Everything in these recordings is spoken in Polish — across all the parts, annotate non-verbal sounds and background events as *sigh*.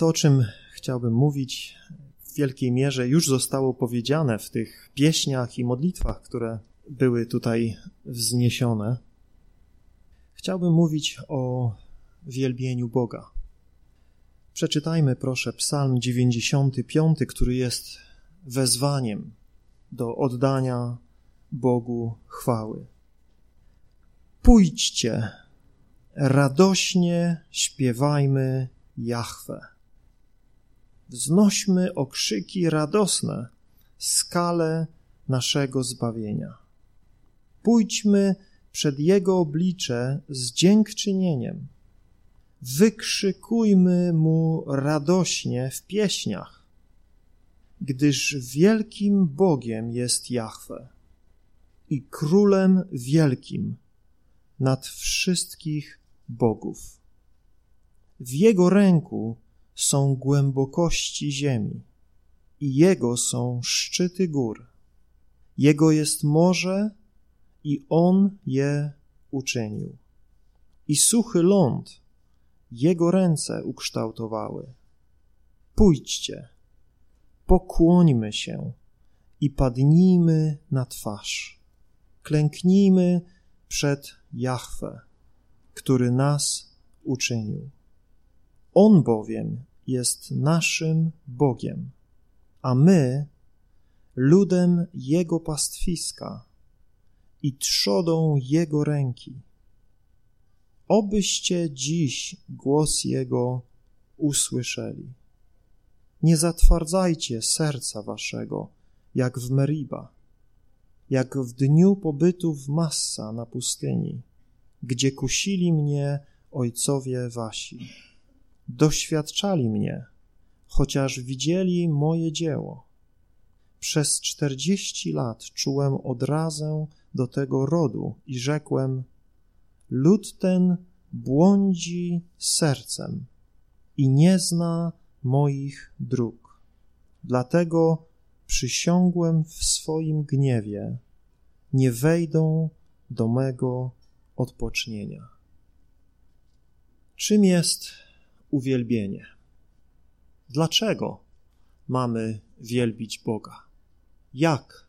To, o czym chciałbym mówić, w wielkiej mierze już zostało powiedziane w tych pieśniach i modlitwach, które były tutaj wzniesione. Chciałbym mówić o wielbieniu Boga. Przeczytajmy proszę Psalm 95, który jest wezwaniem do oddania Bogu chwały. Pójdźcie, radośnie śpiewajmy Jahwe. Wznośmy okrzyki radosne skale naszego zbawienia. Pójdźmy przed Jego oblicze z dziękczynieniem. Wykrzykujmy Mu radośnie w pieśniach, gdyż wielkim Bogiem jest Jahwe i Królem wielkim nad wszystkich bogów. W Jego ręku są głębokości ziemi i Jego są szczyty gór. Jego jest morze i On je uczynił. I suchy ląd Jego ręce ukształtowały. Pójdźcie, pokłońmy się i padnijmy na twarz. Klęknijmy przed Jahwe, który nas uczynił. On bowiem jest naszym Bogiem, a my ludem Jego pastwiska i trzodą Jego ręki. Obyście dziś głos Jego usłyszeli. Nie zatwardzajcie serca waszego, jak w Meriba, jak w dniu pobytu w Massa na pustyni, gdzie kusili mnie ojcowie wasi. Doświadczali mnie, chociaż widzieli moje dzieło. Przez czterdzieści lat czułem odrazę do tego rodu i rzekłem: Lud ten błądzi sercem i nie zna moich dróg. Dlatego przysiągłem w swoim gniewie, nie wejdą do mego odpocznienia. Czym jest uwielbienie? Dlaczego mamy wielbić Boga? Jak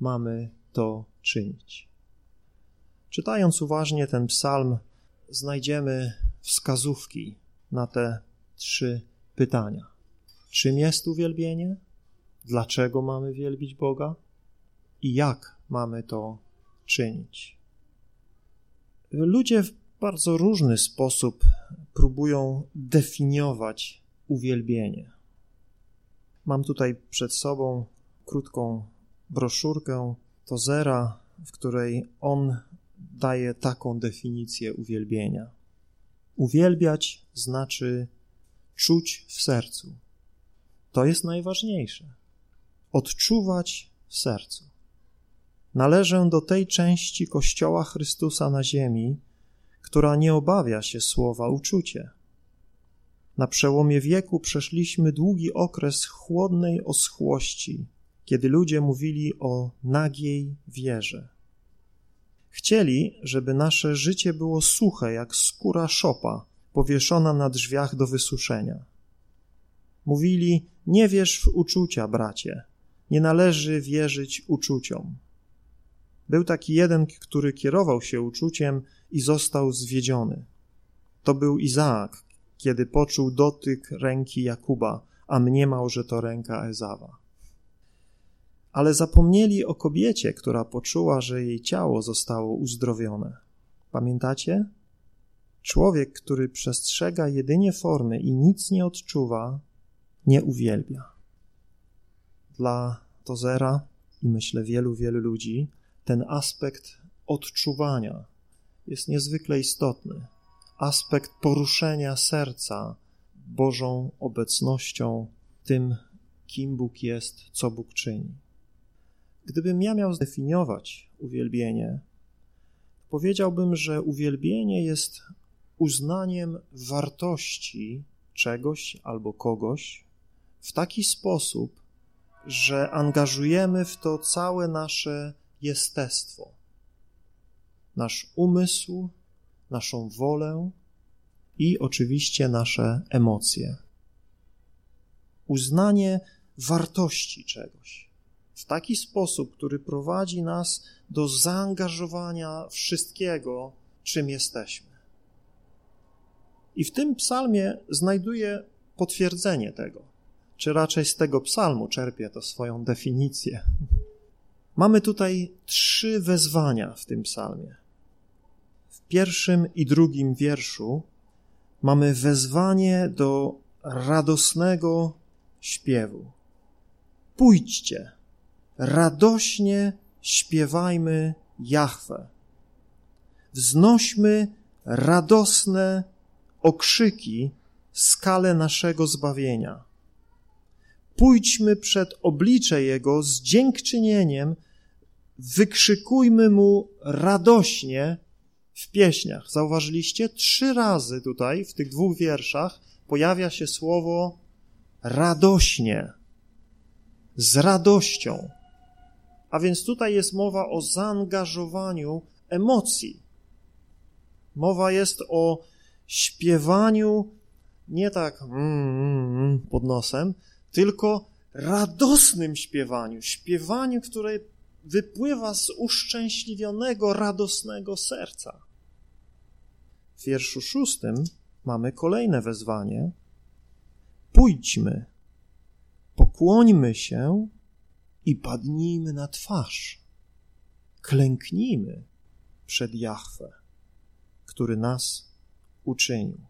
mamy to czynić? Czytając uważnie ten psalm, znajdziemy wskazówki na te trzy pytania. Czym jest uwielbienie? Dlaczego mamy wielbić Boga? I jak mamy to czynić? Ludzie w bardzo różny sposób próbują definiować uwielbienie. Mam tutaj przed sobą krótką broszurkę Tozera, w której on daje taką definicję uwielbienia. Uwielbiać znaczy czuć w sercu. To jest najważniejsze. Odczuwać w sercu. Należę do tej części Kościoła Chrystusa na ziemi, która nie obawia się słowa uczucie. Na przełomie wieku przeszliśmy długi okres chłodnej oschłości, kiedy ludzie mówili o nagiej wierze. Chcieli, żeby nasze życie było suche jak skóra szopa, powieszona na drzwiach do wysuszenia. Mówili: Nie wierz w uczucia, bracie, nie należy wierzyć uczuciom. Był taki jeden, który kierował się uczuciem i został zwiedziony. To był Izaak, kiedy poczuł dotyk ręki Jakuba, a mniemał, że to ręka Ezawa. Ale zapomnieli o kobiecie, która poczuła, że jej ciało zostało uzdrowione. Pamiętacie? Człowiek, który przestrzega jedynie formy i nic nie odczuwa, nie uwielbia. Dla Tozera i myślę wielu, wielu ludzi, ten aspekt odczuwania jest niezwykle istotny. Aspekt poruszenia serca Bożą obecnością, tym, kim Bóg jest, co Bóg czyni. Gdybym ja miał zdefiniować uwielbienie, powiedziałbym, że uwielbienie jest uznaniem wartości czegoś albo kogoś w taki sposób, że angażujemy w to całe nasze jestestwo, nasz umysł, naszą wolę i oczywiście nasze emocje. uznanie wartości czegoś w taki sposób, który prowadzi nas do zaangażowania wszystkiego, czym jesteśmy. I w tym psalmie znajduję potwierdzenie tego, czy raczej z tego psalmu czerpię to swoją definicję. Mamy tutaj trzy wezwania w tym psalmie. W pierwszym i drugim wierszu mamy wezwanie do radosnego śpiewu. Pójdźcie, radośnie śpiewajmy Jahwe. Wznośmy radosne okrzyki skalę naszego zbawienia. Pójdźmy przed oblicze Jego z dziękczynieniem, wykrzykujmy Mu radośnie w pieśniach. Zauważyliście? Trzy razy tutaj, w tych dwóch wierszach, pojawia się słowo radośnie, z radością. A więc tutaj jest mowa o zaangażowaniu emocji. Mowa jest o śpiewaniu nie tak mm, mm, mm, pod nosem, tylko radosnym śpiewaniu, śpiewaniu, które wypływa z uszczęśliwionego, radosnego serca. W wierszu szóstym mamy kolejne wezwanie. Pójdźmy, pokłońmy się i padnijmy na twarz. Klęknijmy przed Jahwe, który nas uczynił.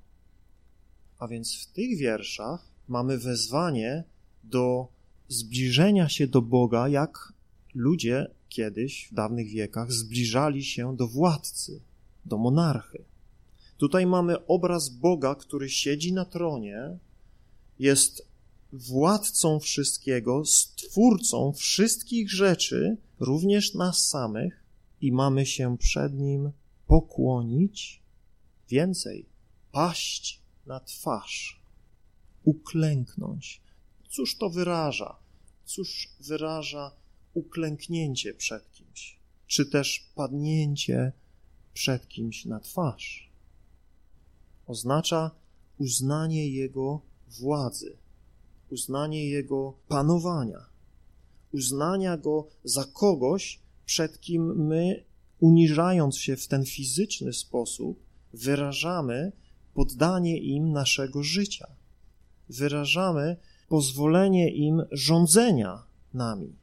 A więc w tych wierszach mamy wezwanie do zbliżenia się do Boga, jak ludzie kiedyś w dawnych wiekach zbliżali się do władcy, do monarchy. Tutaj mamy obraz Boga, który siedzi na tronie, jest władcą wszystkiego, stwórcą wszystkich rzeczy, również nas samych, i mamy się przed Nim pokłonić, więcej, paść na twarz, uklęknąć. Cóż to wyraża? Cóż wyraża uklęknięcie przed kimś, czy też padnięcie przed kimś na twarz? Oznacza uznanie Jego władzy, uznanie Jego panowania, uznania Go za kogoś, przed kim my, uniżając się w ten fizyczny sposób, wyrażamy poddanie im naszego życia. Wyrażamy pozwolenie im rządzenia nami,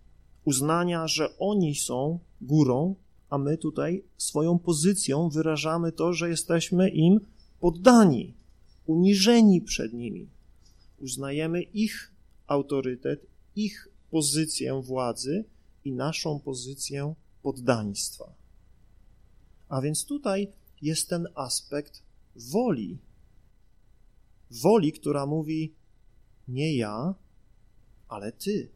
uznania, że oni są górą, a my tutaj swoją pozycją wyrażamy to, że jesteśmy im poddani, uniżeni przed nimi. Uznajemy ich autorytet, ich pozycję władzy i naszą pozycję poddaństwa. A więc tutaj jest ten aspekt woli. Woli, która mówi nie ja, ale ty.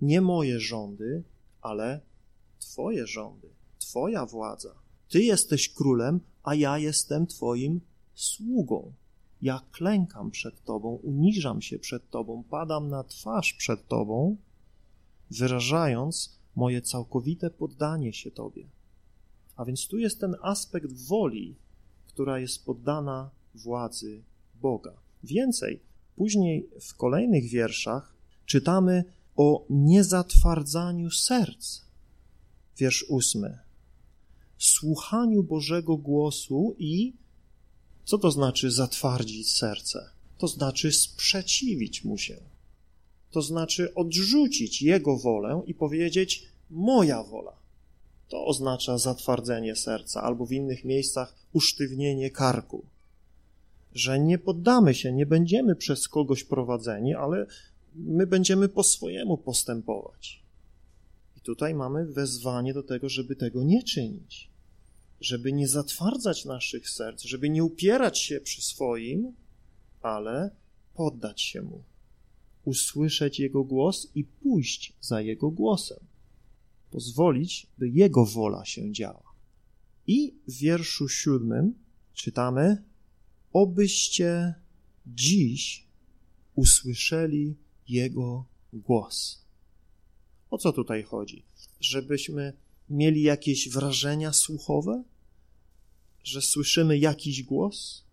Nie moje rządy, ale Twoje rządy, Twoja władza. Ty jesteś królem, a ja jestem Twoim sługą. Ja klękam przed Tobą, uniżam się przed Tobą, padam na twarz przed Tobą, wyrażając moje całkowite poddanie się Tobie. A więc tu jest ten aspekt woli, która jest poddana władzy Boga. Więcej, później w kolejnych wierszach czytamy o niezatwardzaniu serc. Wiersz ósmy. Słuchaniu Bożego głosu i co to znaczy zatwardzić serce? To znaczy sprzeciwić mu się. To znaczy odrzucić jego wolę i powiedzieć moja wola. To oznacza zatwardzenie serca, albo w innych miejscach usztywnienie karku. Że nie poddamy się, nie będziemy przez kogoś prowadzeni, ale my będziemy po swojemu postępować. I tutaj mamy wezwanie do tego, żeby tego nie czynić, żeby nie zatwardzać naszych serc, żeby nie upierać się przy swoim, ale poddać się mu, usłyszeć jego głos i pójść za jego głosem pozwolić, by Jego wola się działa. I w wierszu siódmym czytamy, obyście dziś usłyszeli Jego głos. O co tutaj chodzi? Żebyśmy mieli jakieś wrażenia słuchowe? Że słyszymy jakiś głos?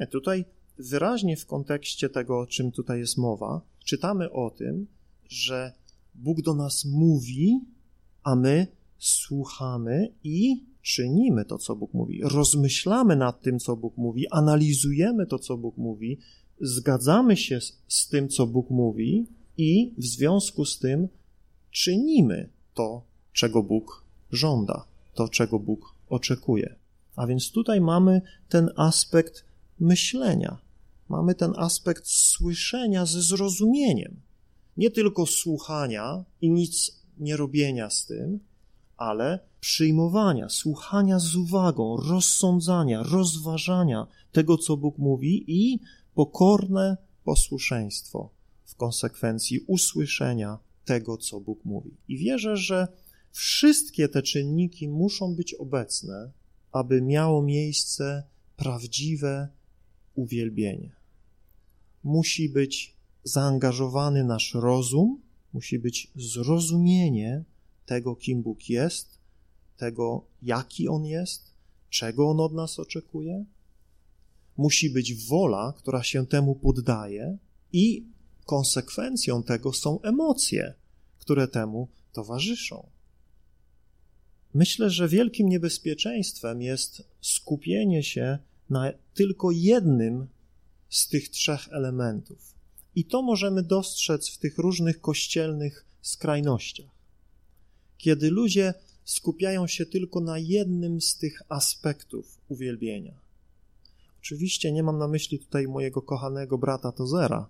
Nie, tutaj wyraźnie w kontekście tego, o czym tutaj jest mowa, czytamy o tym, że Bóg do nas mówi, a my słuchamy i czynimy to, co Bóg mówi. Rozmyślamy nad tym, co Bóg mówi, analizujemy to, co Bóg mówi, zgadzamy się z, z tym, co Bóg mówi i w związku z tym czynimy to, czego Bóg żąda, to, czego Bóg oczekuje. A więc tutaj mamy ten aspekt myślenia, mamy ten aspekt słyszenia ze zrozumieniem. Nie tylko słuchania i nic nie robienia z tym, ale przyjmowania, słuchania z uwagą, rozsądzania, rozważania tego, co Bóg mówi i pokorne posłuszeństwo w konsekwencji usłyszenia tego, co Bóg mówi. I wierzę, że wszystkie te czynniki muszą być obecne, aby miało miejsce prawdziwe uwielbienie. Musi być zaangażowany nasz rozum, musi być zrozumienie tego, kim Bóg jest, tego, jaki On jest, czego On od nas oczekuje. Musi być wola, która się temu poddaje, i konsekwencją tego są emocje, które temu towarzyszą. Myślę, że wielkim niebezpieczeństwem jest skupienie się na tylko jednym z tych trzech elementów. I to możemy dostrzec w tych różnych kościelnych skrajnościach. Kiedy ludzie skupiają się tylko na jednym z tych aspektów uwielbienia. Oczywiście nie mam na myśli tutaj mojego kochanego brata Tozera,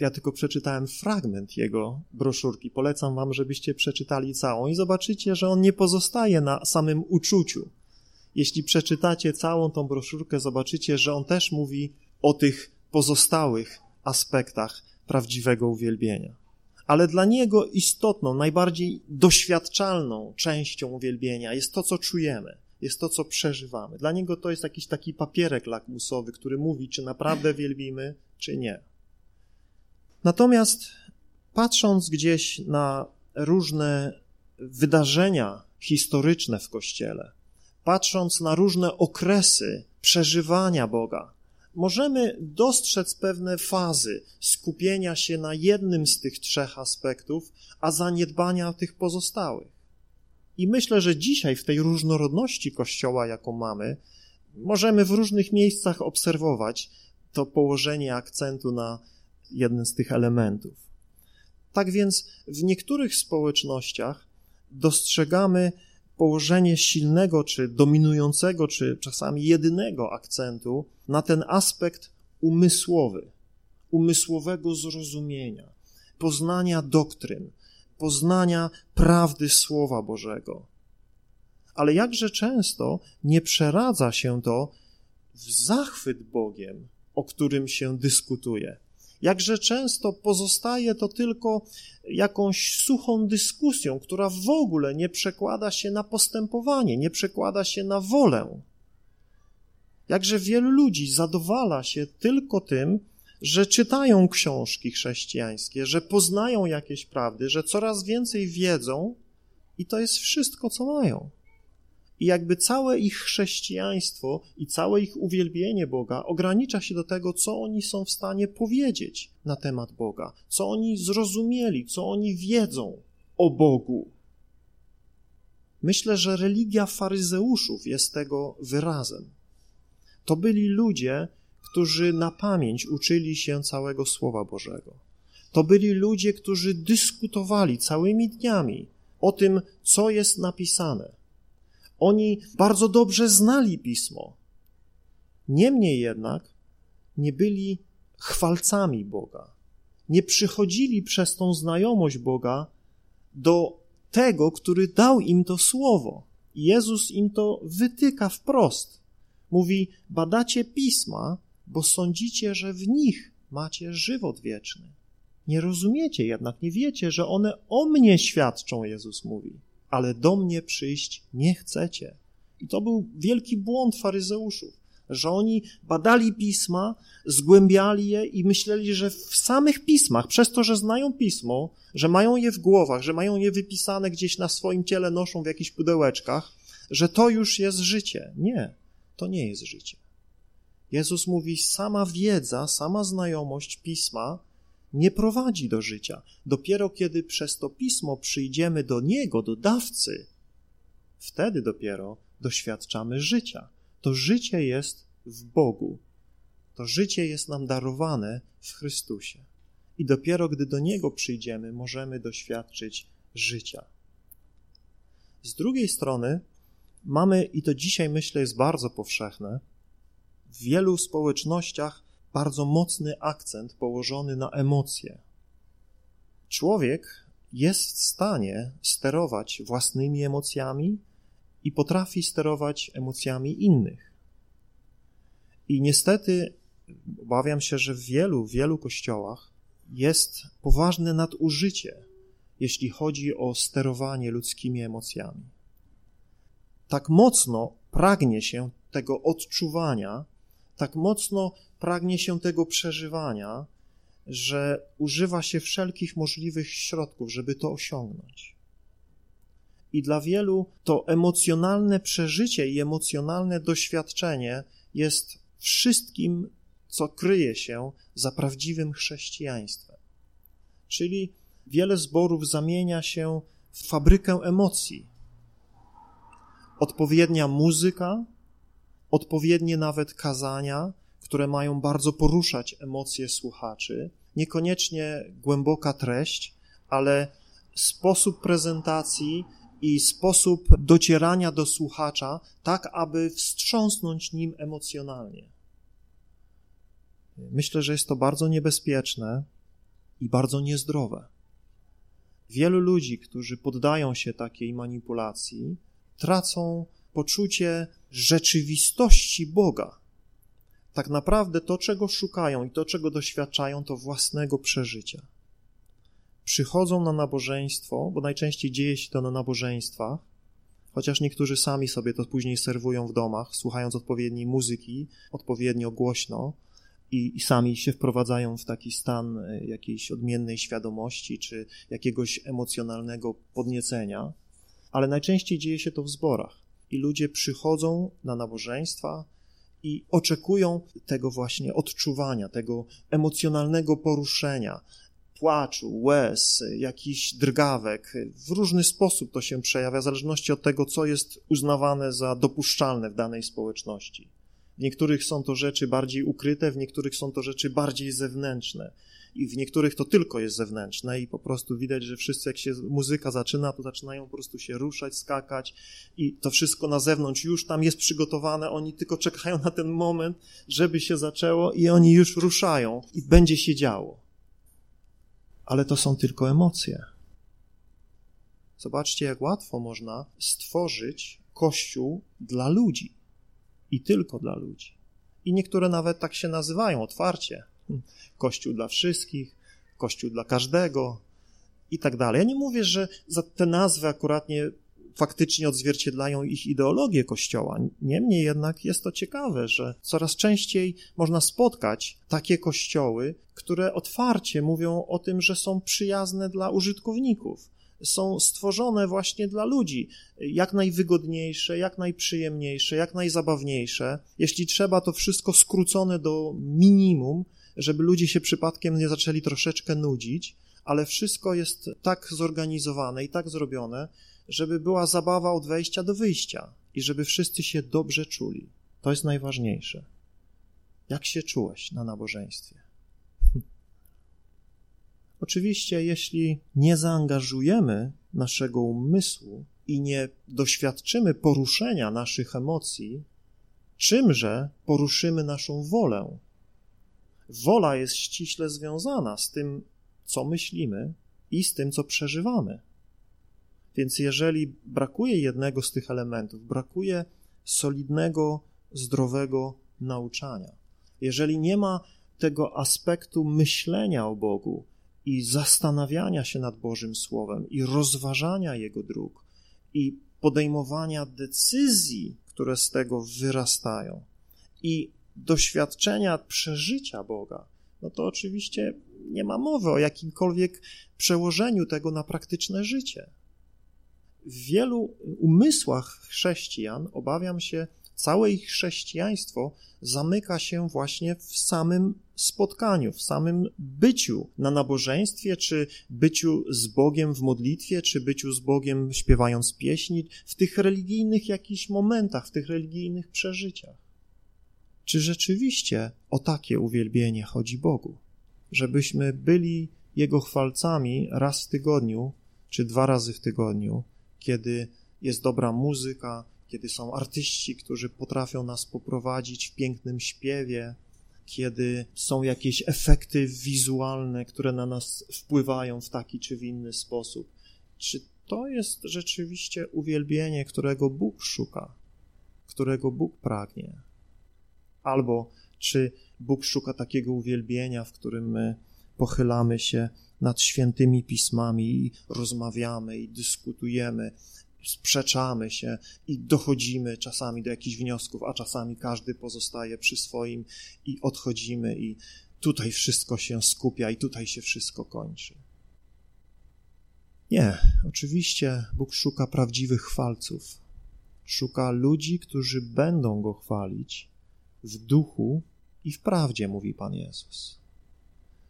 ja tylko przeczytałem fragment jego broszurki. Polecam wam, żebyście przeczytali całą i zobaczycie, że on nie pozostaje na samym uczuciu. Jeśli przeczytacie całą tą broszurkę, zobaczycie, że on też mówi o tych pozostałych aspektach prawdziwego uwielbienia. Ale dla niego istotną, najbardziej doświadczalną częścią uwielbienia jest to, co czujemy, jest to, co przeżywamy. Dla niego to jest jakiś taki papierek lakmusowy, który mówi, czy naprawdę wielbimy, czy nie. Natomiast patrząc gdzieś na różne wydarzenia historyczne w Kościele, patrząc na różne okresy przeżywania Boga, możemy dostrzec pewne fazy skupienia się na jednym z tych trzech aspektów, a zaniedbania tych pozostałych. I myślę, że dzisiaj w tej różnorodności Kościoła, jaką mamy, możemy w różnych miejscach obserwować to położenie akcentu na jeden z tych elementów. Tak więc w niektórych społecznościach dostrzegamy położenie silnego, czy dominującego, czy czasami jedynego akcentu na ten aspekt umysłowy, umysłowego zrozumienia, poznania doktryn, poznania prawdy Słowa Bożego. Ale jakże często nie przeradza się to w zachwyt Bogiem, o którym się dyskutuje Jakże często pozostaje to tylko jakąś suchą dyskusją, która w ogóle nie przekłada się na postępowanie, nie przekłada się na wolę. Jakże wielu ludzi zadowala się tylko tym, że czytają książki chrześcijańskie, że poznają jakieś prawdy, że coraz więcej wiedzą i to jest wszystko, co mają. I jakby całe ich chrześcijaństwo i całe ich uwielbienie Boga ogranicza się do tego, co oni są w stanie powiedzieć na temat Boga, co oni zrozumieli, co oni wiedzą o Bogu. Myślę, że religia faryzeuszów jest tego wyrazem. To byli ludzie, którzy na pamięć uczyli się całego Słowa Bożego. To byli ludzie, którzy dyskutowali całymi dniami o tym, co jest napisane oni bardzo dobrze znali pismo. Niemniej jednak nie byli chwalcami Boga. Nie przychodzili przez tą znajomość Boga do tego, który dał im to słowo. Jezus im to wytyka wprost. Mówi: Badacie pisma, bo sądzicie, że w nich macie żywot wieczny. Nie rozumiecie jednak, nie wiecie, że one o mnie świadczą, Jezus mówi ale do mnie przyjść nie chcecie. I to był wielki błąd faryzeuszów, że oni badali pisma, zgłębiali je i myśleli, że w samych pismach, przez to, że znają pismo, że mają je w głowach, że mają je wypisane gdzieś na swoim ciele, noszą w jakichś pudełeczkach, że to już jest życie. Nie, to nie jest życie. Jezus mówi, sama wiedza, sama znajomość pisma nie prowadzi do życia. Dopiero kiedy przez to pismo przyjdziemy do Niego, do dawcy, wtedy dopiero doświadczamy życia. To życie jest w Bogu. To życie jest nam darowane w Chrystusie. I dopiero gdy do Niego przyjdziemy, możemy doświadczyć życia. Z drugiej strony mamy, i to dzisiaj myślę jest bardzo powszechne, w wielu społecznościach bardzo mocny akcent położony na emocje. Człowiek jest w stanie sterować własnymi emocjami i potrafi sterować emocjami innych. I niestety obawiam się, że w wielu, wielu kościołach jest poważne nadużycie, jeśli chodzi o sterowanie ludzkimi emocjami. Tak mocno pragnie się tego odczuwania, tak mocno pragnie się tego przeżywania, że używa się wszelkich możliwych środków, żeby to osiągnąć. I dla wielu to emocjonalne przeżycie i emocjonalne doświadczenie jest wszystkim, co kryje się za prawdziwym chrześcijaństwem. Czyli wiele zborów zamienia się w fabrykę emocji. Odpowiednia muzyka, odpowiednie nawet kazania, które mają bardzo poruszać emocje słuchaczy, niekoniecznie głęboka treść, ale sposób prezentacji i sposób docierania do słuchacza, tak aby wstrząsnąć nim emocjonalnie. Myślę, że jest to bardzo niebezpieczne i bardzo niezdrowe. Wielu ludzi, którzy poddają się takiej manipulacji, tracą poczucie rzeczywistości Boga. Tak naprawdę to, czego szukają i to, czego doświadczają, to własnego przeżycia. Przychodzą na nabożeństwo, bo najczęściej dzieje się to na nabożeństwach, chociaż niektórzy sami sobie to później serwują w domach, słuchając odpowiedniej muzyki, odpowiednio głośno, i, i, sami się wprowadzają w taki stan e, jakiejś odmiennej świadomości czy jakiegoś emocjonalnego podniecenia, ale najczęściej dzieje się to w zborach i ludzie przychodzą na nabożeństwa i oczekują tego właśnie odczuwania, tego emocjonalnego poruszenia, płaczu, łez, jakichś drgawek. W różny sposób to się przejawia, w zależności od tego, co jest uznawane za dopuszczalne w danej społeczności. W niektórych są to rzeczy bardziej ukryte, w niektórych są to rzeczy bardziej zewnętrzne i w niektórych to tylko jest zewnętrzne i po prostu widać, że wszyscy jak się muzyka zaczyna, to zaczynają po prostu się ruszać, skakać i to wszystko na zewnątrz już tam jest przygotowane, oni tylko czekają na ten moment, żeby się zaczęło i oni już ruszają i będzie się działo. Ale to są tylko emocje. Zobaczcie, jak łatwo można stworzyć kościół dla ludzi i tylko dla ludzi. I niektóre nawet tak się nazywają otwarcie. Kościół dla wszystkich, Kościół dla każdego i tak dalej. Ja nie mówię, że te nazwy akuratnie faktycznie odzwierciedlają ich ideologię Kościoła. Niemniej jednak jest to ciekawe, że coraz częściej można spotkać takie kościoły, które otwarcie mówią o tym, że są przyjazne dla użytkowników, są stworzone właśnie dla ludzi, jak najwygodniejsze, jak najprzyjemniejsze, jak najzabawniejsze. Jeśli trzeba, to wszystko skrócone do minimum, żeby ludzie się przypadkiem nie zaczęli troszeczkę nudzić, ale wszystko jest tak zorganizowane i tak zrobione, żeby była zabawa od wejścia do wyjścia i żeby wszyscy się dobrze czuli. To jest najważniejsze. Jak się czułeś na nabożeństwie? *laughs* Oczywiście, jeśli nie zaangażujemy naszego umysłu i nie doświadczymy poruszenia naszych emocji, czymże poruszymy naszą wolę? Wola jest ściśle związana z tym, co myślimy i z tym, co przeżywamy. Więc jeżeli brakuje jednego z tych elementów, brakuje solidnego, zdrowego nauczania, jeżeli nie ma tego aspektu myślenia o Bogu, i zastanawiania się nad Bożym Słowem, i rozważania Jego dróg, i podejmowania decyzji, które z tego wyrastają, i doświadczenia przeżycia Boga, no to oczywiście nie ma mowy o jakimkolwiek przełożeniu tego na praktyczne życie. W wielu umysłach chrześcijan, obawiam się, Całe ich chrześcijaństwo zamyka się właśnie w samym spotkaniu, w samym byciu na nabożeństwie, czy byciu z Bogiem w modlitwie, czy byciu z Bogiem śpiewając pieśni, w tych religijnych jakichś momentach, w tych religijnych przeżyciach. Czy rzeczywiście o takie uwielbienie chodzi Bogu? Żebyśmy byli Jego chwalcami raz w tygodniu, czy dwa razy w tygodniu, kiedy jest dobra muzyka, kiedy są artyści, którzy potrafią nas poprowadzić w pięknym śpiewie, kiedy są jakieś efekty wizualne, które na nas wpływają w taki czy w inny sposób. Czy to jest rzeczywiście uwielbienie, którego Bóg szuka, którego Bóg pragnie? Albo czy Bóg szuka takiego uwielbienia, w którym my pochylamy się nad świętymi pismami i rozmawiamy i dyskutujemy, sprzeczamy się i dochodzimy czasami do jakichś wniosków, a czasami każdy pozostaje przy swoim i odchodzimy i tutaj wszystko się skupia i tutaj się wszystko kończy. Nie, oczywiście Bóg szuka prawdziwych chwalców. Szuka ludzi, którzy będą Go chwalić w duchu i w prawdzie, mówi Pan Jezus.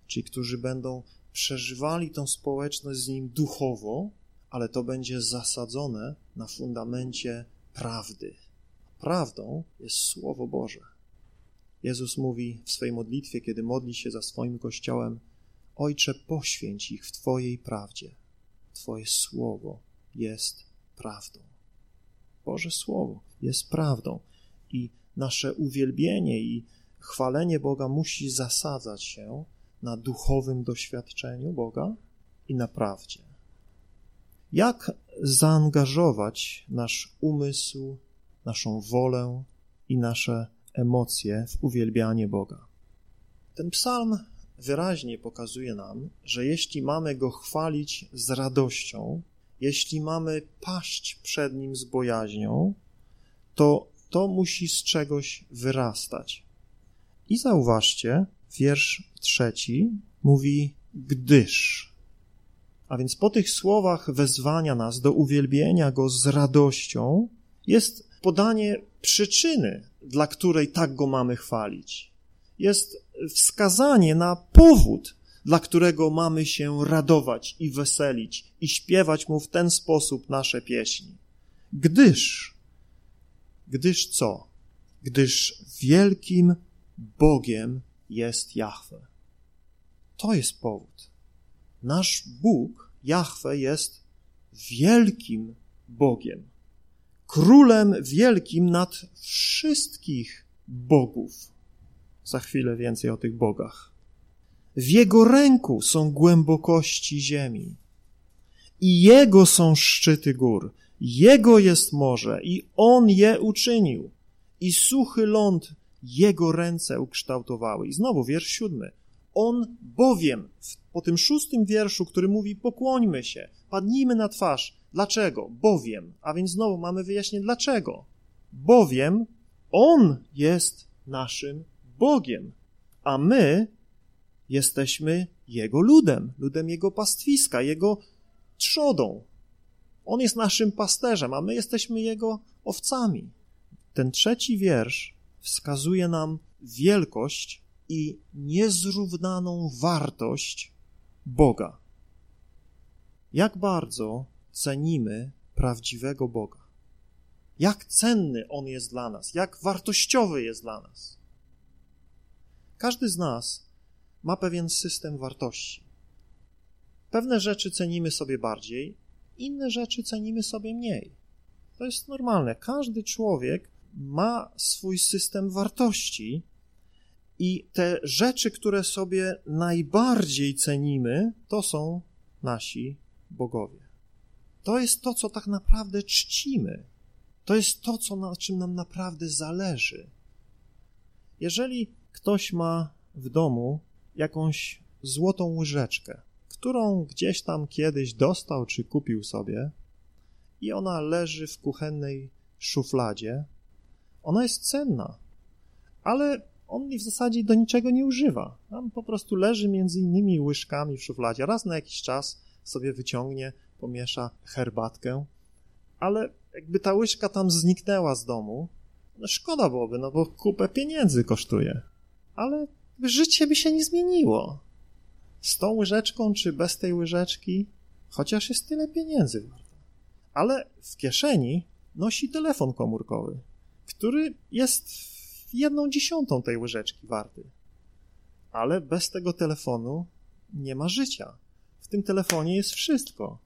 Czyli którzy będą przeżywali tą społeczność z Nim duchowo, ale to będzie zasadzone na fundamencie prawdy. Prawdą jest Słowo Boże. Jezus mówi w swojej modlitwie, kiedy modli się za swoim Kościołem, Ojcze, poświęć ich w Twojej prawdzie. Twoje Słowo jest prawdą. Boże Słowo jest prawdą i nasze uwielbienie i chwalenie Boga musi zasadzać się na duchowym doświadczeniu Boga i na prawdzie. Jak zaangażować nasz umysł, naszą wolę i nasze emocje w uwielbianie Boga? Ten psalm wyraźnie pokazuje nam, że jeśli mamy go chwalić z radością, jeśli mamy paść przed nim z bojaźnią, to to musi z czegoś wyrastać. I zauważcie, wiersz trzeci mówi gdyż. A więc po tych słowach wezwania nas do uwielbienia Go z radością jest podanie przyczyny, dla której tak Go mamy chwalić. Jest wskazanie na powód, dla którego mamy się radować i weselić i śpiewać Mu w ten sposób nasze pieśni. Gdyż, gdyż co? Gdyż wielkim Bogiem jest Jahwe. To jest powód. Nasz Bóg, Jahwe, jest wielkim Bogiem, królem wielkim nad wszystkich bogów. Za chwilę więcej o tych bogach. W Jego ręku są głębokości ziemi i Jego są szczyty gór. Jego jest morze i On je uczynił i suchy ląd Jego ręce ukształtowały. I znowu wiersz siódmy. On bowiem, po tym szóstym wierszu, który mówi pokłońmy się, padnijmy na twarz. Dlaczego? Bowiem. A więc znowu mamy wyjaśnienie dlaczego. Bowiem On jest naszym Bogiem, a my jesteśmy Jego ludem, ludem Jego pastwiska, Jego trzodą. On jest naszym pasterzem, a my jesteśmy Jego owcami. Ten trzeci wiersz wskazuje nam wielkość i niezrównaną wartość Boga. Jak bardzo cenimy prawdziwego Boga? Jak cenny On jest dla nas? Jak wartościowy jest dla nas? Każdy z nas ma pewien system wartości. Pewne rzeczy cenimy sobie bardziej, inne rzeczy cenimy sobie mniej. To jest normalne. Każdy człowiek ma swój system wartości, i te rzeczy, które sobie najbardziej cenimy, to są nasi bogowie. To jest to, co tak naprawdę czcimy. To jest to, co, na czym nam naprawdę zależy. Jeżeli ktoś ma w domu jakąś złotą łyżeczkę, którą gdzieś tam kiedyś dostał czy kupił sobie, i ona leży w kuchennej szufladzie, ona jest cenna, ale on w zasadzie do niczego nie używa. Tam po prostu leży między innymi łyżkami w szufladzie. Raz na jakiś czas sobie wyciągnie, pomiesza herbatkę, ale jakby ta łyżka tam zniknęła z domu, No szkoda byłoby, no bo kupę pieniędzy kosztuje. Ale życie by się nie zmieniło. Z tą łyżeczką czy bez tej łyżeczki, chociaż jest tyle pieniędzy. Ale w kieszeni nosi telefon komórkowy, który jest jedną dziesiątą tej łyżeczki warty. Ale bez tego telefonu nie ma życia. W tym telefonie jest wszystko.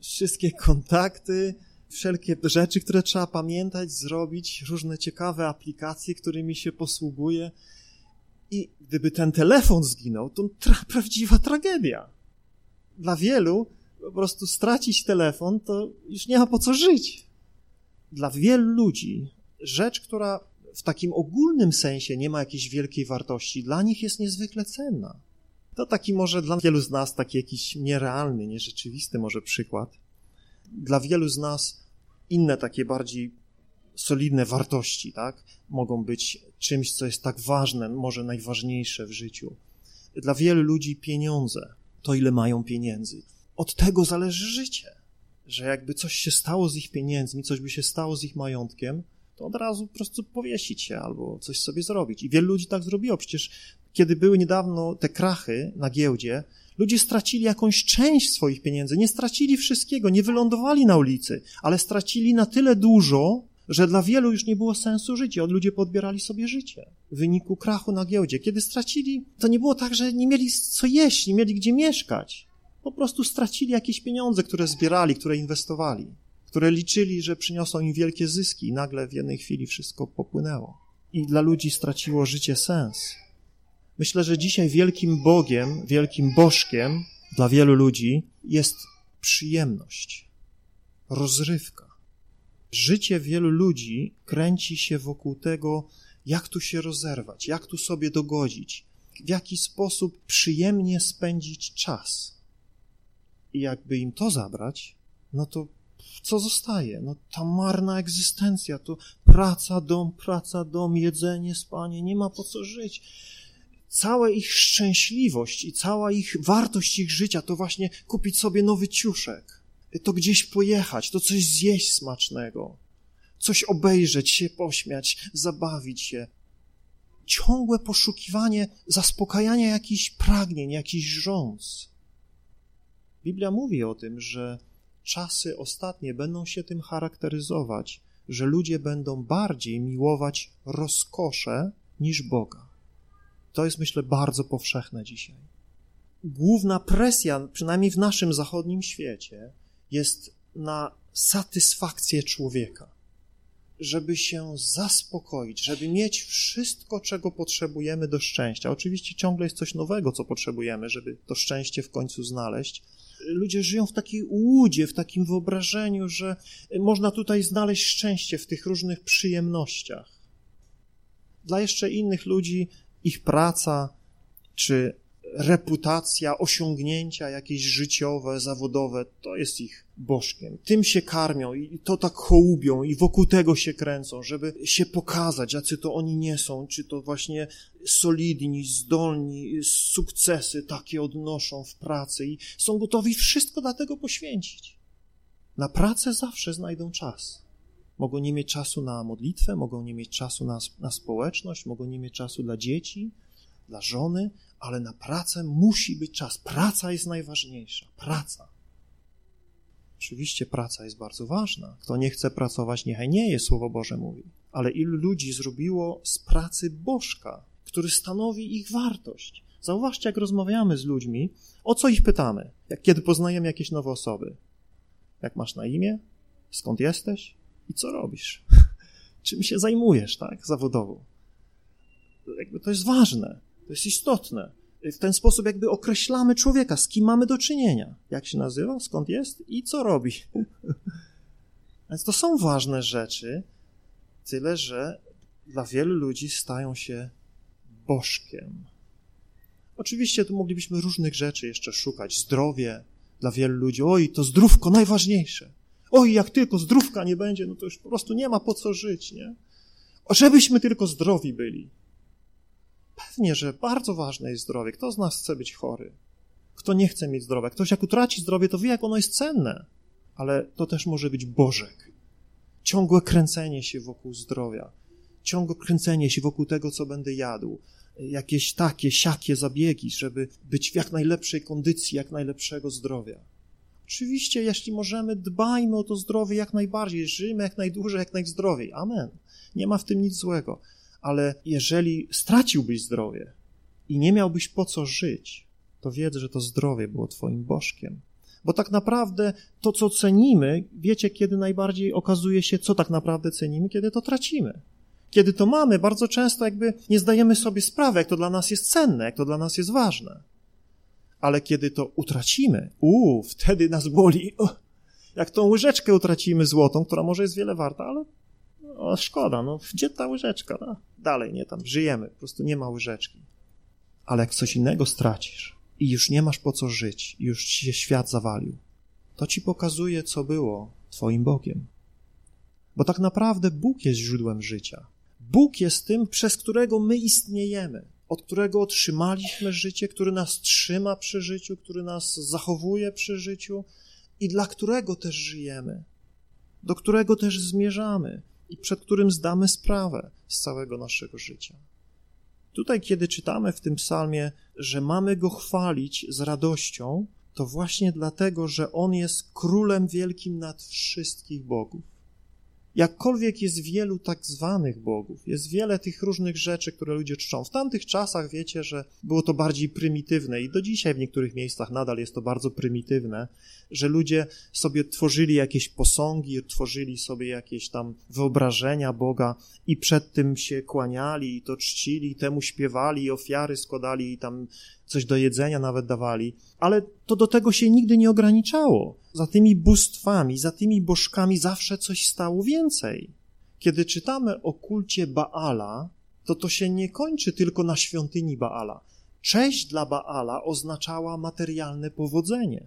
Wszystkie kontakty, wszelkie rzeczy, które trzeba pamiętać, zrobić, różne ciekawe aplikacje, którymi się posługuje. I gdyby ten telefon zginął, to tra prawdziwa tragedia. Dla wielu po prostu stracić telefon, to już nie ma po co żyć. Dla wielu ludzi rzecz, która w takim ogólnym sensie nie ma jakiejś wielkiej wartości, dla nich jest niezwykle cenna. To taki może dla wielu z nas taki jakiś nierealny, nierzeczywisty może przykład. Dla wielu z nas inne takie bardziej solidne wartości, tak? Mogą być czymś, co jest tak ważne, może najważniejsze w życiu. Dla wielu ludzi pieniądze, to ile mają pieniędzy. Od tego zależy życie. Że jakby coś się stało z ich pieniędzmi, coś by się stało z ich majątkiem, to od razu po prostu powiesić się albo coś sobie zrobić. I wielu ludzi tak zrobiło. Przecież kiedy były niedawno te krachy na giełdzie, ludzie stracili jakąś część swoich pieniędzy. Nie stracili wszystkiego, nie wylądowali na ulicy, ale stracili na tyle dużo, że dla wielu już nie było sensu życia. Ludzie podbierali sobie życie w wyniku krachu na giełdzie. Kiedy stracili, to nie było tak, że nie mieli co jeść, nie mieli gdzie mieszkać. Po prostu stracili jakieś pieniądze, które zbierali, które inwestowali, które liczyli, że przyniosą im wielkie zyski i nagle w jednej chwili wszystko popłynęło. I dla ludzi straciło życie sens. Myślę, że dzisiaj wielkim Bogiem, wielkim bożkiem dla wielu ludzi jest przyjemność, rozrywka. Życie wielu ludzi kręci się wokół tego, jak tu się rozerwać, jak tu sobie dogodzić, w jaki sposób przyjemnie spędzić czas. I jakby im to zabrać, no to co zostaje? No ta marna egzystencja, to praca, dom, praca, dom, jedzenie, spanie, nie ma po co żyć cała ich szczęśliwość i cała ich wartość ich życia to właśnie kupić sobie nowy ciuszek, to gdzieś pojechać, to coś zjeść smacznego, coś obejrzeć, się pośmiać, zabawić się. Ciągłe poszukiwanie zaspokajania jakichś pragnień, jakichś rządz. Biblia mówi o tym, że czasy ostatnie będą się tym charakteryzować, że ludzie będą bardziej miłować rozkosze niż Boga. To jest, myślę, bardzo powszechne dzisiaj. Główna presja, przynajmniej w naszym zachodnim świecie, jest na satysfakcję człowieka, żeby się zaspokoić, żeby mieć wszystko, czego potrzebujemy do szczęścia. Oczywiście ciągle jest coś nowego, co potrzebujemy, żeby to szczęście w końcu znaleźć. Ludzie żyją w takiej łudzie, w takim wyobrażeniu, że można tutaj znaleźć szczęście w tych różnych przyjemnościach. Dla jeszcze innych ludzi ich praca czy reputacja, osiągnięcia jakieś życiowe, zawodowe, to jest ich bożkiem. Tym się karmią i to tak hołubią i wokół tego się kręcą, żeby się pokazać, jacy to oni nie są, czy to właśnie solidni, zdolni, sukcesy takie odnoszą w pracy i są gotowi wszystko dla tego poświęcić. Na pracę zawsze znajdą czas. Mogą nie mieć czasu na modlitwę, mogą nie mieć czasu na, na społeczność, mogą nie mieć czasu dla dzieci, dla żony, ale na pracę musi być czas. Praca jest najważniejsza. Praca. Oczywiście praca jest bardzo ważna. Kto nie chce pracować, niechaj nie jest, Słowo Boże mówi. Ale ilu ludzi zrobiło z pracy bożka, który stanowi ich wartość. Zauważcie, jak rozmawiamy z ludźmi, o co ich pytamy, jak kiedy poznajemy jakieś nowe osoby. Jak masz na imię? Skąd jesteś? i co robisz? *laughs* Czym się zajmujesz, tak, zawodowo? Jakby to jest ważne, to jest istotne. W ten sposób jakby określamy człowieka, z kim mamy do czynienia. Jak się nazywa, skąd jest i co robi. *laughs* Więc to są ważne rzeczy, tyle że dla wielu ludzi stają się bożkiem. Oczywiście tu moglibyśmy różnych rzeczy jeszcze szukać. Zdrowie dla wielu ludzi. Oj, to zdrówko najważniejsze. Oj, jak tylko zdrówka nie będzie, no to już po prostu nie ma po co żyć, nie? O, żebyśmy tylko zdrowi byli. Pewnie, że bardzo ważne jest zdrowie. Kto z nas chce być chory? Kto nie chce mieć zdrowia? Ktoś jak utraci zdrowie, to wie, jak ono jest cenne. Ale to też może być Bożek. ciągłe kręcenie się wokół zdrowia, ciągłe kręcenie się wokół tego, co będę jadł, jakieś takie, siakie zabiegi, żeby być w jak najlepszej kondycji, jak najlepszego zdrowia. Oczywiście, jeśli możemy, dbajmy o to zdrowie jak najbardziej, żyjmy jak najdłużej, jak najzdrowiej. Amen. Nie ma w tym nic złego. Ale jeżeli straciłbyś zdrowie i nie miałbyś po co żyć, to wiedz, że to zdrowie było twoim bożkiem. Bo tak naprawdę to, co cenimy, wiecie, kiedy najbardziej okazuje się, co tak naprawdę cenimy, kiedy to tracimy. Kiedy to mamy, bardzo często jakby nie zdajemy sobie sprawy, jak to dla nas jest cenne, jak to dla nas jest ważne. Ale kiedy to utracimy, uuu, wtedy nas boli. Jak tą łyżeczkę utracimy złotą, która może jest wiele warta, ale szkoda, no gdzie ta łyżeczka? No, dalej, nie tam, żyjemy, po prostu nie ma łyżeczki. Ale jak coś innego stracisz i już nie masz po co żyć, już ci się świat zawalił, to ci pokazuje, co było twoim Bogiem. Bo tak naprawdę Bóg jest źródłem życia. Bóg jest tym, przez którego my istniejemy, od którego otrzymaliśmy życie, który nas trzyma przy życiu, który nas zachowuje przy życiu i dla którego też żyjemy, do którego też zmierzamy i przed którym zdamy sprawę z całego naszego życia. Tutaj, kiedy czytamy w tym psalmie, że mamy go chwalić z radością, to właśnie dlatego, że on jest królem wielkim nad wszystkich bogów. Jakkolwiek jest wielu tak zwanych bogów, jest wiele tych różnych rzeczy, które ludzie czczą. W tamtych czasach wiecie, że było to bardziej prymitywne i do dzisiaj w niektórych miejscach nadal jest to bardzo prymitywne, że ludzie sobie tworzyli jakieś posągi, tworzyli sobie jakieś tam wyobrażenia Boga i przed tym się kłaniali i to czcili, temu śpiewali, ofiary składali i tam coś do jedzenia nawet dawali, ale to do tego się nigdy nie ograniczało. Za tymi bóstwami, za tymi bożkami zawsze coś stało więcej. Kiedy czytamy o kulcie Baala, to to się nie kończy tylko na świątyni Baala. Cześć dla Baala oznaczała materialne powodzenie.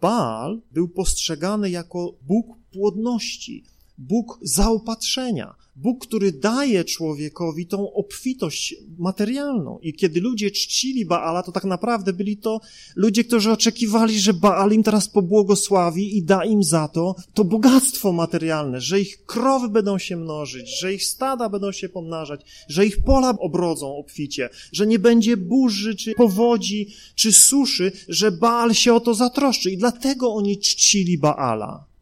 Baal był postrzegany jako Bóg płodności, Bóg zaopatrzenia, Bóg, który daje człowiekowi tą obfitość materialną. I kiedy ludzie czcili Baala, to tak naprawdę byli to ludzie, którzy oczekiwali, że Baal im teraz pobłogosławi i da im za to to bogactwo materialne, że ich krowy będą się mnożyć, że ich stada będą się pomnażać, że ich pola obrodzą obficie, że nie będzie burzy, czy powodzi, czy suszy, że Baal się o to zatroszczy. I dlatego oni czcili Baala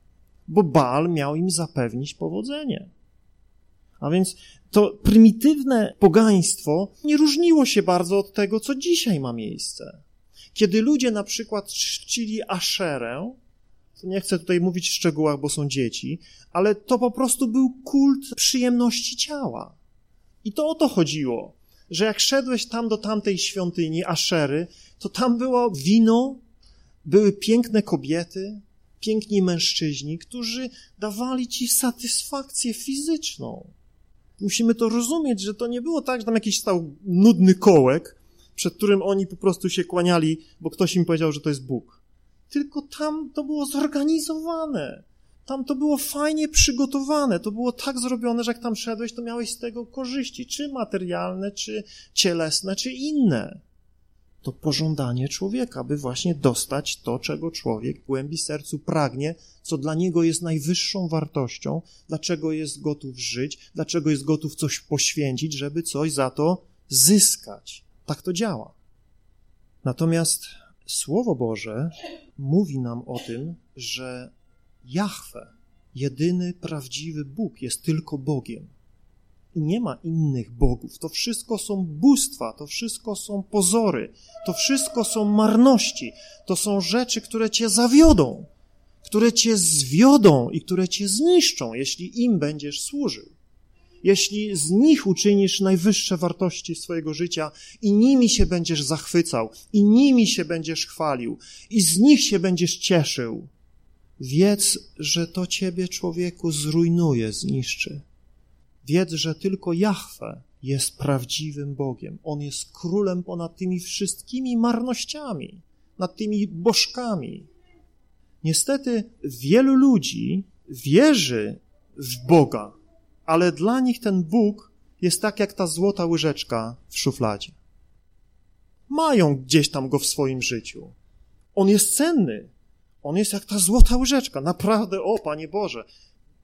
bo Baal miał im zapewnić powodzenie. A więc to prymitywne pogaństwo nie różniło się bardzo od tego, co dzisiaj ma miejsce. Kiedy ludzie na przykład czcili Aszerę, nie chcę tutaj mówić w szczegółach, bo są dzieci, ale to po prostu był kult przyjemności ciała. I to o to chodziło, że jak szedłeś tam do tamtej świątyni Aszery, to tam było wino, były piękne kobiety, piękni mężczyźni, którzy dawali ci satysfakcję fizyczną. Musimy to rozumieć, że to nie było tak, że tam jakiś stał nudny kołek, przed którym oni po prostu się kłaniali, bo ktoś im powiedział, że to jest Bóg. Tylko tam to było zorganizowane. Tam to było fajnie przygotowane. To było tak zrobione, że jak tam szedłeś, to miałeś z tego korzyści, czy materialne, czy cielesne, czy inne to pożądanie człowieka, by właśnie dostać to, czego człowiek w głębi sercu pragnie, co dla niego jest najwyższą wartością, dlaczego jest gotów żyć, dlaczego jest gotów coś poświęcić, żeby coś za to zyskać. Tak to działa. Natomiast Słowo Boże mówi nam o tym, że Jahwe, jedyny prawdziwy Bóg, jest tylko Bogiem i nie ma innych bogów. To wszystko są bóstwa, to wszystko są pozory, to wszystko są marności, to są rzeczy, które cię zawiodą, które cię zwiodą i które cię zniszczą, jeśli im będziesz służył. Jeśli z nich uczynisz najwyższe wartości swojego życia i nimi się będziesz zachwycał, i nimi się będziesz chwalił, i z nich się będziesz cieszył, wiedz, że to ciebie, człowieku, zrujnuje, zniszczy. Wiedz, że tylko Jahwe jest prawdziwym Bogiem. On jest królem ponad tymi wszystkimi marnościami, nad tymi bożkami. Niestety wielu ludzi wierzy w Boga, ale dla nich ten Bóg jest tak jak ta złota łyżeczka w szufladzie. Mają gdzieś tam go w swoim życiu. On jest cenny. On jest jak ta złota łyżeczka. Naprawdę, o Panie Boże,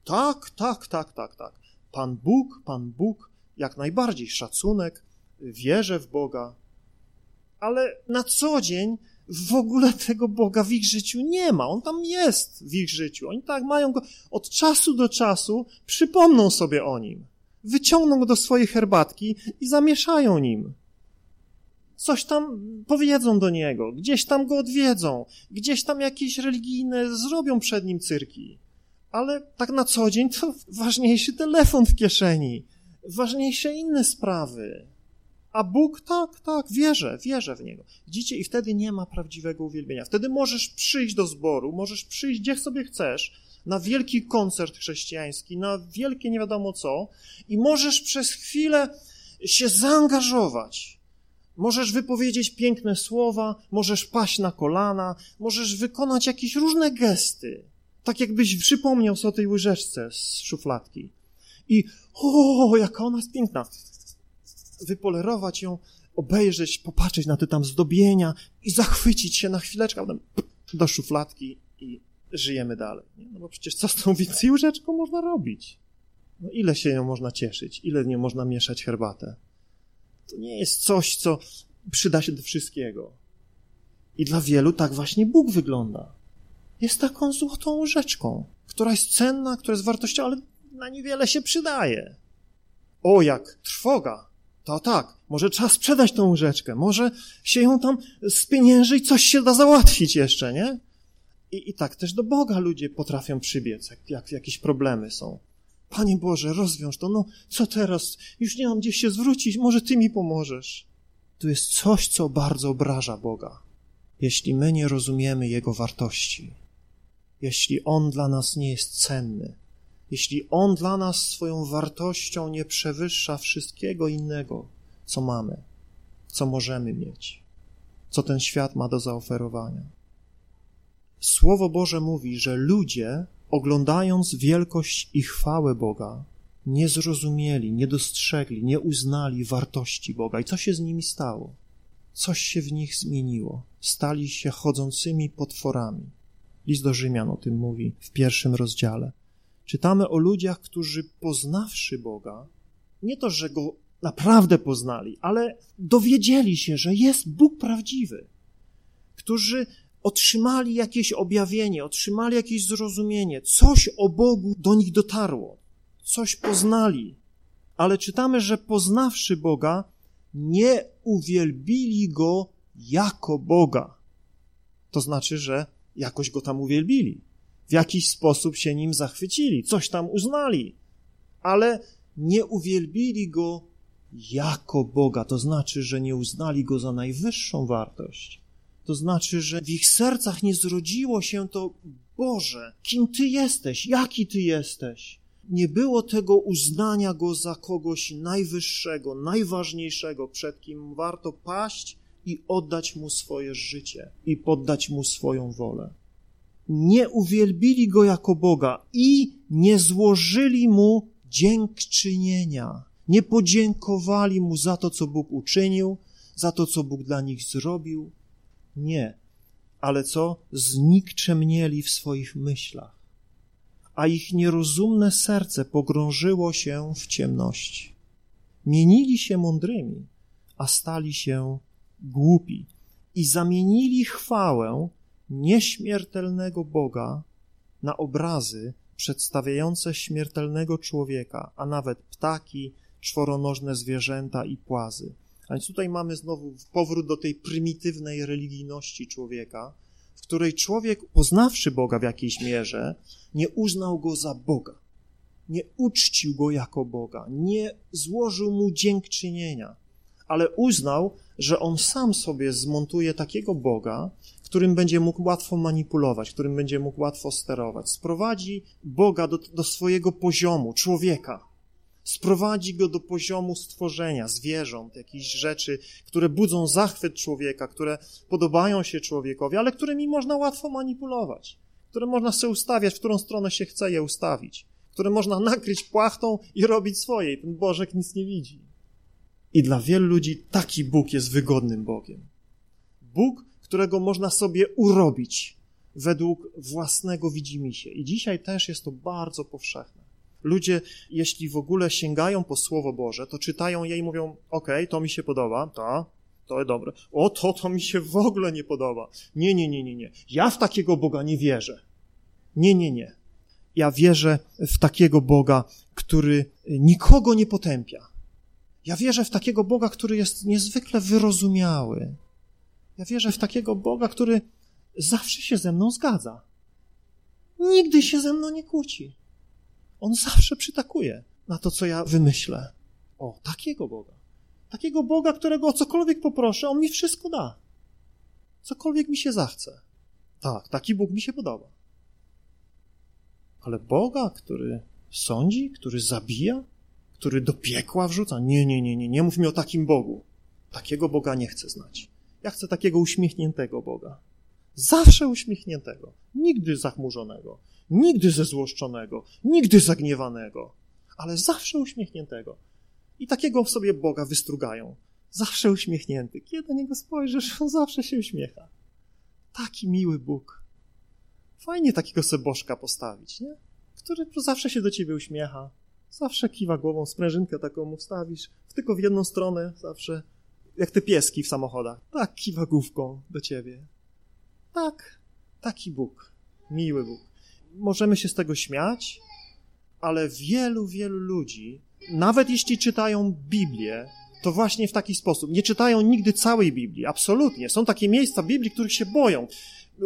Tak, tak, tak, tak, tak. Pan Bóg, Pan Bóg, jak najbardziej szacunek, wierzę w Boga, ale na co dzień w ogóle tego Boga w ich życiu nie ma. On tam jest w ich życiu. Oni tak mają go od czasu do czasu, przypomną sobie o nim. Wyciągną go do swojej herbatki i zamieszają nim. Coś tam powiedzą do niego, gdzieś tam go odwiedzą, gdzieś tam jakieś religijne zrobią przed nim cyrki. Ale tak na co dzień to ważniejszy telefon w kieszeni, ważniejsze inne sprawy. A Bóg, tak, tak, wierzę, wierzę w Niego. Widzicie, i wtedy nie ma prawdziwego uwielbienia. Wtedy możesz przyjść do zboru, możesz przyjść gdzie sobie chcesz, na wielki koncert chrześcijański, na wielkie nie wiadomo co, i możesz przez chwilę się zaangażować. Możesz wypowiedzieć piękne słowa, możesz paść na kolana, możesz wykonać jakieś różne gesty. Tak jakbyś przypomniał sobie o tej łyżeczce z szufladki. I o, jaka ona jest piękna wypolerować ją, obejrzeć, popatrzeć na te tam zdobienia i zachwycić się na chwileczkę, potem do szufladki i żyjemy dalej. No bo przecież co z tą więcej łyżeczką można robić? No ile się nią można cieszyć? Ile nie można mieszać herbatę? To nie jest coś, co przyda się do wszystkiego. I dla wielu tak właśnie Bóg wygląda. Jest taką złotą łyżeczką, która jest cenna, która jest wartościowa, ale na niewiele się przydaje. O, jak trwoga to tak, może trzeba sprzedać tą łyżeczkę, może się ją tam spienięży i coś się da załatwić jeszcze, nie? I, I tak też do Boga ludzie potrafią przybiec, jak, jak jakieś problemy są. Panie Boże, rozwiąż to, no co teraz? Już nie mam gdzie się zwrócić, może Ty mi pomożesz. Tu jest coś, co bardzo obraża Boga. Jeśli my nie rozumiemy Jego wartości, jeśli On dla nas nie jest cenny, jeśli On dla nas swoją wartością nie przewyższa wszystkiego innego, co mamy, co możemy mieć, co ten świat ma do zaoferowania. Słowo Boże mówi, że ludzie, oglądając wielkość i chwałę Boga, nie zrozumieli, nie dostrzegli, nie uznali wartości Boga. I co się z nimi stało? Coś się w nich zmieniło. Stali się chodzącymi potworami. List do Rzymian o tym mówi w pierwszym rozdziale. Czytamy o ludziach, którzy poznawszy Boga, nie to, że go naprawdę poznali, ale dowiedzieli się, że jest Bóg prawdziwy, którzy otrzymali jakieś objawienie, otrzymali jakieś zrozumienie, coś o Bogu do nich dotarło, coś poznali, ale czytamy, że poznawszy Boga, nie uwielbili go jako Boga. To znaczy, że jakoś go tam uwielbili w jakiś sposób się nim zachwycili, coś tam uznali, ale nie uwielbili go jako Boga, to znaczy, że nie uznali go za najwyższą wartość. To znaczy, że w ich sercach nie zrodziło się to Boże, kim Ty jesteś, jaki Ty jesteś. Nie było tego uznania go za kogoś najwyższego, najważniejszego, przed kim warto paść i oddać mu swoje życie i poddać mu swoją wolę nie uwielbili go jako Boga i nie złożyli mu dziękczynienia. Nie podziękowali mu za to, co Bóg uczynił, za to, co Bóg dla nich zrobił. Nie, ale co? Znikczemnieli w swoich myślach, a ich nierozumne serce pogrążyło się w ciemności. Mienili się mądrymi, a stali się głupi i zamienili chwałę nieśmiertelnego Boga na obrazy przedstawiające śmiertelnego człowieka, a nawet ptaki, czworonożne zwierzęta i płazy. A więc tutaj mamy znowu powrót do tej prymitywnej religijności człowieka, w której człowiek, poznawszy Boga w jakiejś mierze, nie uznał go za Boga, nie uczcił go jako Boga, nie złożył mu dziękczynienia, ale uznał, że on sam sobie zmontuje takiego Boga, którym będzie mógł łatwo manipulować, którym będzie mógł łatwo sterować. Sprowadzi Boga do, do swojego poziomu, człowieka. Sprowadzi go do poziomu stworzenia, zwierząt, jakichś rzeczy, które budzą zachwyt człowieka, które podobają się człowiekowi, ale którymi można łatwo manipulować, które można sobie ustawiać, w którą stronę się chce je ustawić, które można nakryć płachtą i robić swoje. Ten Bożek nic nie widzi. I dla wielu ludzi taki Bóg jest wygodnym Bogiem. Bóg, którego można sobie urobić. według własnego widzimisię. I dzisiaj też jest to bardzo powszechne. Ludzie, jeśli w ogóle sięgają po Słowo Boże, to czytają je i mówią, ok, to mi się podoba, to, to jest dobre. O, to, to mi się w ogóle nie podoba. Nie, nie, nie, nie, nie. Ja w takiego Boga nie wierzę. Nie, nie, nie. Ja wierzę w takiego Boga, który nikogo nie potępia. Ja wierzę w takiego Boga, który jest niezwykle wyrozumiały. Ja wierzę w takiego Boga, który zawsze się ze mną zgadza. Nigdy się ze mną nie kłóci. On zawsze przytakuje na to, co ja wymyślę. O, takiego Boga. Takiego Boga, którego o cokolwiek poproszę, on mi wszystko da. Cokolwiek mi się zachce. Tak, taki Bóg mi się podoba. Ale Boga, który sądzi, który zabija, który do piekła wrzuca. Nie, nie, nie, nie, nie mów mi o takim Bogu. Takiego Boga nie chcę znać. Ja chcę takiego uśmiechniętego Boga. Zawsze uśmiechniętego. Nigdy zachmurzonego. Nigdy zezłoszczonego. Nigdy zagniewanego. Ale zawsze uśmiechniętego. I takiego w sobie Boga wystrugają. Zawsze uśmiechnięty. Kiedy na niego spojrzysz, on zawsze się uśmiecha. Taki miły Bóg. Fajnie takiego seboszka postawić, nie? Który zawsze się do ciebie uśmiecha, zawsze kiwa głową, sprężynkę taką mu wstawisz, tylko w jedną stronę zawsze, jak te pieski w samochodach. Tak, kiwa główką do ciebie. Tak, taki Bóg, miły Bóg. Możemy się z tego śmiać, ale wielu, wielu ludzi, nawet jeśli czytają Biblię, to właśnie w taki sposób. Nie czytają nigdy całej Biblii, absolutnie. Są takie miejsca w Biblii, których się boją.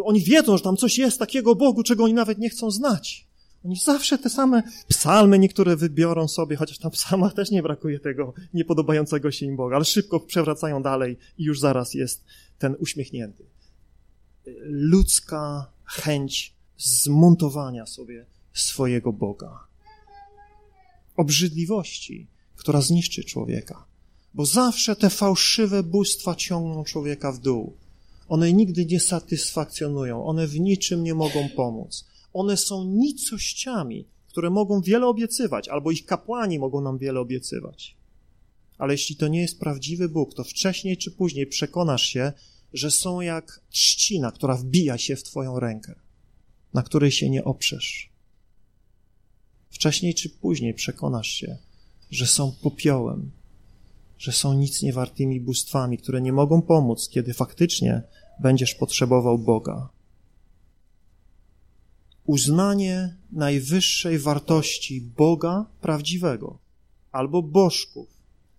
Oni wiedzą, że tam coś jest takiego Bogu, czego oni nawet nie chcą znać. Oni zawsze te same psalmy niektóre wybiorą sobie, chociaż tam psalmach też nie brakuje tego niepodobającego się im Boga, ale szybko przewracają dalej i już zaraz jest ten uśmiechnięty. Ludzka chęć zmontowania sobie swojego Boga. Obrzydliwości, która zniszczy człowieka. Bo zawsze te fałszywe bóstwa ciągną człowieka w dół. One nigdy nie satysfakcjonują, one w niczym nie mogą pomóc. One są nicościami, które mogą wiele obiecywać, albo ich kapłani mogą nam wiele obiecywać. Ale jeśli to nie jest prawdziwy Bóg, to wcześniej czy później przekonasz się, że są jak trzcina, która wbija się w Twoją rękę, na której się nie oprzesz. Wcześniej czy później przekonasz się, że są popiołem, że są nic niewartymi bóstwami, które nie mogą pomóc, kiedy faktycznie będziesz potrzebował Boga. Uznanie najwyższej wartości Boga prawdziwego albo bożków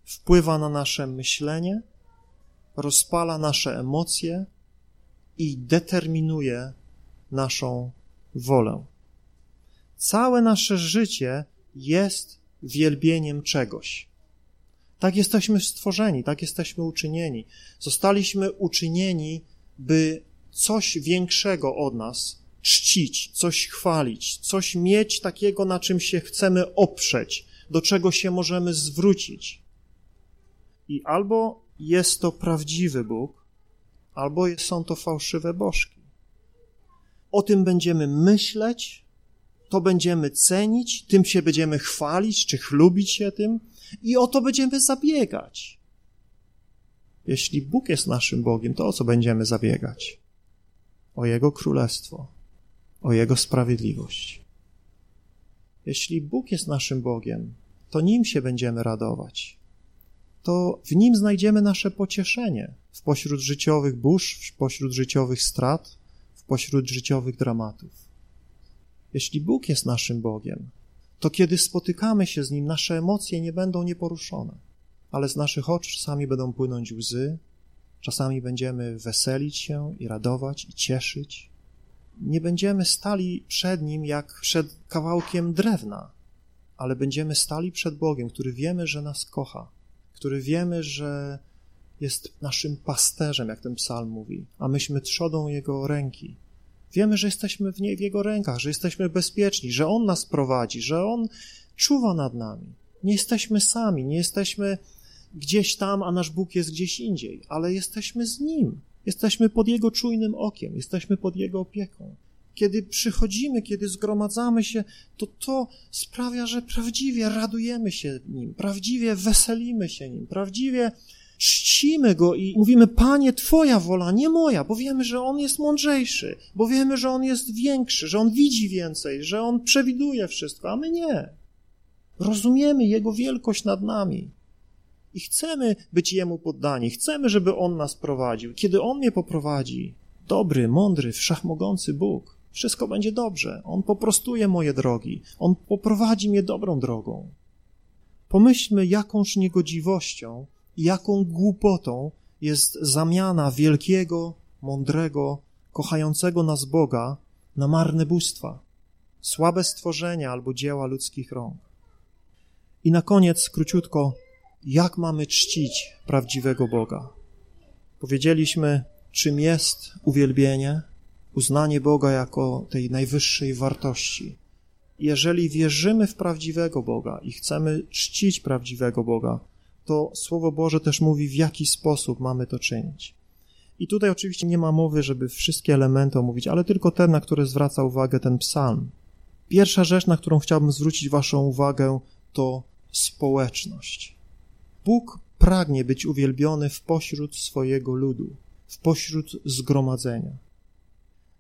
wpływa na nasze myślenie, rozpala nasze emocje i determinuje naszą wolę. Całe nasze życie jest wielbieniem czegoś. Tak jesteśmy stworzeni, tak jesteśmy uczynieni. Zostaliśmy uczynieni, by coś większego od nas czcić, coś chwalić, coś mieć takiego, na czym się chcemy oprzeć, do czego się możemy zwrócić. I albo jest to prawdziwy Bóg, albo są to fałszywe bożki. O tym będziemy myśleć, to będziemy cenić, tym się będziemy chwalić, czy chlubić się tym, i o to będziemy zabiegać. Jeśli Bóg jest naszym Bogiem, to o co będziemy zabiegać? O Jego królestwo, o Jego sprawiedliwość. Jeśli Bóg jest naszym Bogiem, to Nim się będziemy radować. To w Nim znajdziemy nasze pocieszenie w pośród życiowych burz, w pośród życiowych strat, w pośród życiowych dramatów. Jeśli Bóg jest naszym Bogiem, to kiedy spotykamy się z Nim, nasze emocje nie będą nieporuszone, ale z naszych oczu czasami będą płynąć łzy, czasami będziemy weselić się i radować i cieszyć. Nie będziemy stali przed Nim jak przed kawałkiem drewna, ale będziemy stali przed Bogiem, który wiemy, że nas kocha, który wiemy, że jest naszym pasterzem, jak ten psalm mówi, a myśmy trzodą Jego ręki. Wiemy, że jesteśmy w, nie, w Jego rękach, że jesteśmy bezpieczni, że On nas prowadzi, że On czuwa nad nami. Nie jesteśmy sami, nie jesteśmy gdzieś tam, a nasz Bóg jest gdzieś indziej, ale jesteśmy z Nim. Jesteśmy pod Jego czujnym okiem, jesteśmy pod Jego opieką. Kiedy przychodzimy, kiedy zgromadzamy się, to to sprawia, że prawdziwie radujemy się Nim, prawdziwie weselimy się Nim, prawdziwie czcimy Go i mówimy, Panie, Twoja wola, nie moja, bo wiemy, że On jest mądrzejszy, bo wiemy, że On jest większy, że On widzi więcej, że On przewiduje wszystko, a my nie. Rozumiemy Jego wielkość nad nami i chcemy być Jemu poddani, chcemy, żeby On nas prowadził. Kiedy On mnie poprowadzi, dobry, mądry, wszechmogący Bóg, wszystko będzie dobrze. On poprostuje moje drogi, On poprowadzi mnie dobrą drogą. Pomyślmy, jakąż niegodziwością jaką głupotą jest zamiana wielkiego, mądrego, kochającego nas Boga na marne bóstwa, słabe stworzenia albo dzieła ludzkich rąk. I na koniec, króciutko, jak mamy czcić prawdziwego Boga? Powiedzieliśmy, czym jest uwielbienie, uznanie Boga jako tej najwyższej wartości. Jeżeli wierzymy w prawdziwego Boga i chcemy czcić prawdziwego Boga, to Słowo Boże też mówi, w jaki sposób mamy to czynić. I tutaj oczywiście nie ma mowy, żeby wszystkie elementy omówić, ale tylko te, na które zwraca uwagę ten psalm. Pierwsza rzecz, na którą chciałbym zwrócić Waszą uwagę, to społeczność. Bóg pragnie być uwielbiony w pośród swojego ludu, w pośród zgromadzenia.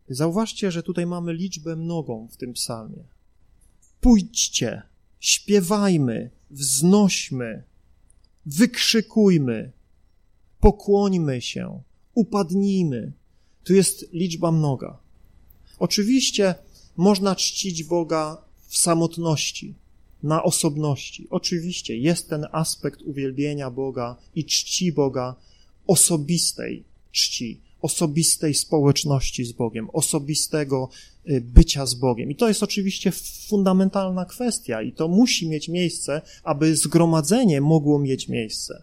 Zauważcie, że tutaj mamy liczbę mnogą w tym psalmie. Pójdźcie, śpiewajmy, wznośmy, wykrzykujmy, pokłońmy się, upadnijmy. Tu jest liczba mnoga. Oczywiście można czcić Boga w samotności, na osobności. Oczywiście jest ten aspekt uwielbienia Boga i czci Boga, osobistej czci, osobistej społeczności z Bogiem, osobistego y, bycia z Bogiem. I to jest oczywiście fundamentalna kwestia i to musi mieć miejsce, aby zgromadzenie mogło mieć miejsce.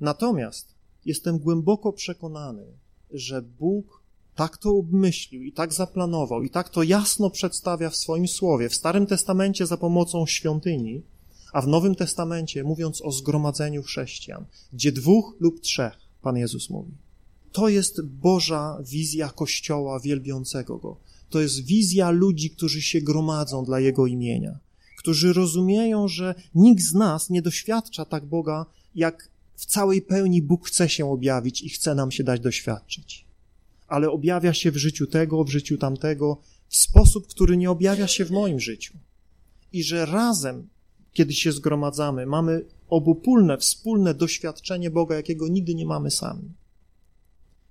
Natomiast jestem głęboko przekonany, że Bóg tak to obmyślił i tak zaplanował i tak to jasno przedstawia w swoim słowie, w Starym Testamencie za pomocą świątyni, a w Nowym Testamencie mówiąc o zgromadzeniu chrześcijan, gdzie dwóch lub trzech, Pan Jezus mówi. To jest Boża wizja Kościoła wielbiącego Go. To jest wizja ludzi, którzy się gromadzą dla Jego imienia, którzy rozumieją, że nikt z nas nie doświadcza tak Boga, jak w całej pełni Bóg chce się objawić i chce nam się dać doświadczyć. Ale objawia się w życiu tego, w życiu tamtego, w sposób, który nie objawia się w moim życiu. I że razem, kiedy się zgromadzamy, mamy obopólne, wspólne doświadczenie Boga, jakiego nigdy nie mamy sami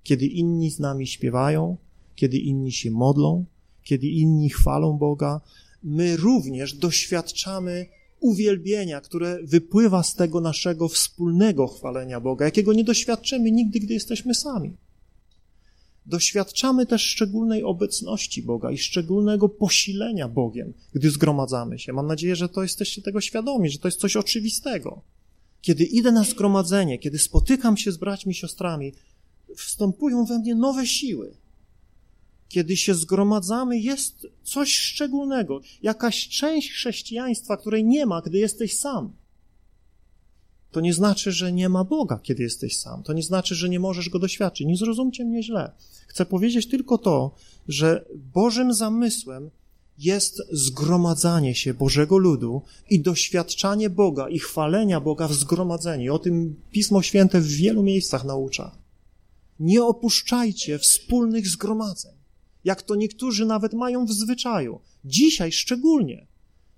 kiedy inni z nami śpiewają, kiedy inni się modlą, kiedy inni chwalą Boga, my również doświadczamy uwielbienia, które wypływa z tego naszego wspólnego chwalenia Boga, jakiego nie doświadczymy nigdy, gdy jesteśmy sami. Doświadczamy też szczególnej obecności Boga i szczególnego posilenia Bogiem, gdy zgromadzamy się. Mam nadzieję, że to jesteście tego świadomi, że to jest coś oczywistego. Kiedy idę na zgromadzenie, kiedy spotykam się z braćmi i siostrami, wstępują we mnie nowe siły. Kiedy się zgromadzamy, jest coś szczególnego, jakaś część chrześcijaństwa, której nie ma, gdy jesteś sam. To nie znaczy, że nie ma Boga, kiedy jesteś sam. To nie znaczy, że nie możesz go doświadczyć. Nie zrozumcie mnie źle. Chcę powiedzieć tylko to, że Bożym zamysłem jest zgromadzanie się Bożego ludu i doświadczanie Boga i chwalenia Boga w zgromadzeniu. O tym Pismo Święte w wielu miejscach naucza nie opuszczajcie wspólnych zgromadzeń, jak to niektórzy nawet mają w zwyczaju. Dzisiaj szczególnie,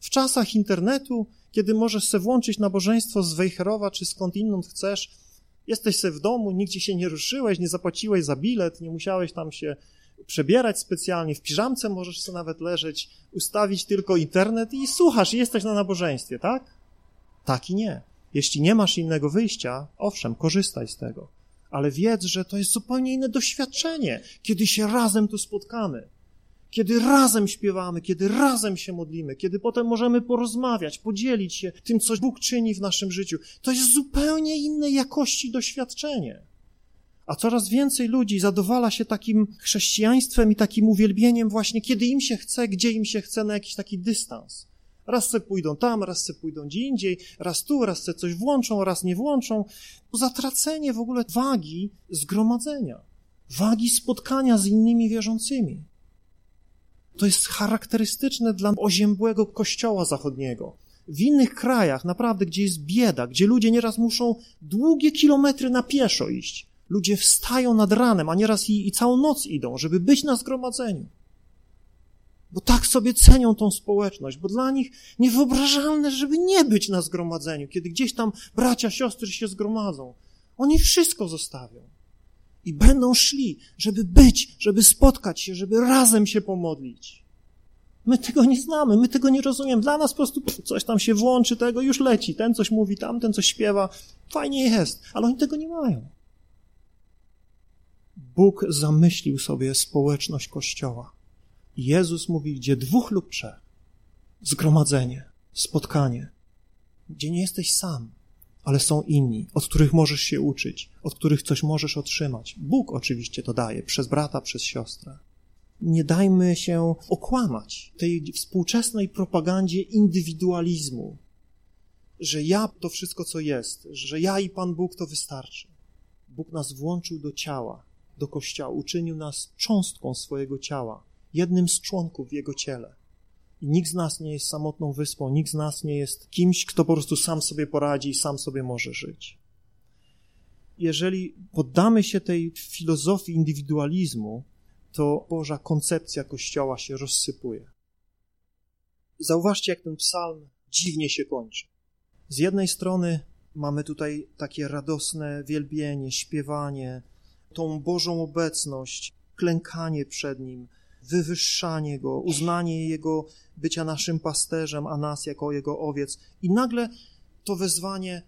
w czasach internetu, kiedy możesz sobie włączyć nabożeństwo z Wejherowa czy skąd inąd chcesz, jesteś sobie w domu, nigdzie się nie ruszyłeś, nie zapłaciłeś za bilet, nie musiałeś tam się przebierać specjalnie, w piżamce możesz sobie nawet leżeć, ustawić tylko internet i słuchasz, jesteś na nabożeństwie, tak? Tak i nie. Jeśli nie masz innego wyjścia, owszem, korzystaj z tego ale wiedz, że to jest zupełnie inne doświadczenie, kiedy się razem tu spotkamy, kiedy razem śpiewamy, kiedy razem się modlimy, kiedy potem możemy porozmawiać, podzielić się tym, co Bóg czyni w naszym życiu. To jest zupełnie innej jakości doświadczenie. A coraz więcej ludzi zadowala się takim chrześcijaństwem i takim uwielbieniem właśnie, kiedy im się chce, gdzie im się chce, na jakiś taki dystans. Raz se pójdą tam, raz se pójdą gdzie indziej, raz tu, raz se coś włączą, raz nie włączą. Zatracenie w ogóle wagi zgromadzenia, wagi spotkania z innymi wierzącymi. To jest charakterystyczne dla oziębłego kościoła zachodniego, W innych krajach, naprawdę, gdzie jest bieda, gdzie ludzie nieraz muszą długie kilometry na pieszo iść, ludzie wstają nad ranem, a nieraz i, i całą noc idą, żeby być na zgromadzeniu. Bo tak sobie cenią tą społeczność, bo dla nich niewyobrażalne, żeby nie być na zgromadzeniu, kiedy gdzieś tam bracia, siostry się zgromadzą. Oni wszystko zostawią. I będą szli, żeby być, żeby spotkać się, żeby razem się pomodlić. My tego nie znamy, my tego nie rozumiemy. Dla nas po prostu coś tam się włączy, tego już leci. Ten coś mówi, tamten coś śpiewa. Fajnie jest, ale oni tego nie mają. Bóg zamyślił sobie społeczność Kościoła. Jezus mówi, gdzie dwóch lub trzech, zgromadzenie, spotkanie, gdzie nie jesteś sam, ale są inni, od których możesz się uczyć, od których coś możesz otrzymać. Bóg oczywiście to daje, przez brata, przez siostrę. Nie dajmy się okłamać tej współczesnej propagandzie indywidualizmu, że ja to wszystko, co jest, że ja i Pan Bóg to wystarczy. Bóg nas włączył do ciała, do kościoła, uczynił nas cząstką swojego ciała, jednym z członków w jego ciele. Nikt z nas nie jest samotną wyspą, nikt z nas nie jest kimś, kto po prostu sam sobie poradzi i sam sobie może żyć. Jeżeli poddamy się tej filozofii indywidualizmu, to Boża koncepcja Kościoła się rozsypuje. Zauważcie, jak ten psalm dziwnie się kończy. Z jednej strony mamy tutaj takie radosne wielbienie, śpiewanie, tą Bożą obecność, klękanie przed Nim, wywyższanie Go, uznanie Jego bycia naszym pasterzem, a nas jako Jego owiec. I nagle to wezwanie,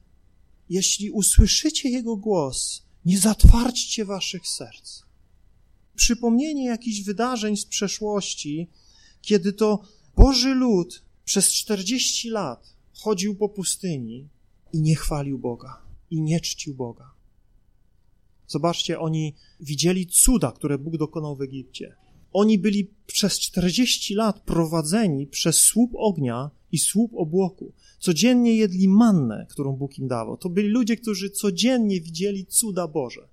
jeśli usłyszycie Jego głos, nie zatwarćcie waszych serc. Przypomnienie jakichś wydarzeń z przeszłości, kiedy to Boży lud przez 40 lat chodził po pustyni i nie chwalił Boga, i nie czcił Boga. Zobaczcie, oni widzieli cuda, które Bóg dokonał w Egipcie. Oni byli przez 40 lat prowadzeni przez słup ognia i słup obłoku. Codziennie jedli mannę, którą Bóg im dawał. To byli ludzie, którzy codziennie widzieli cuda Boże.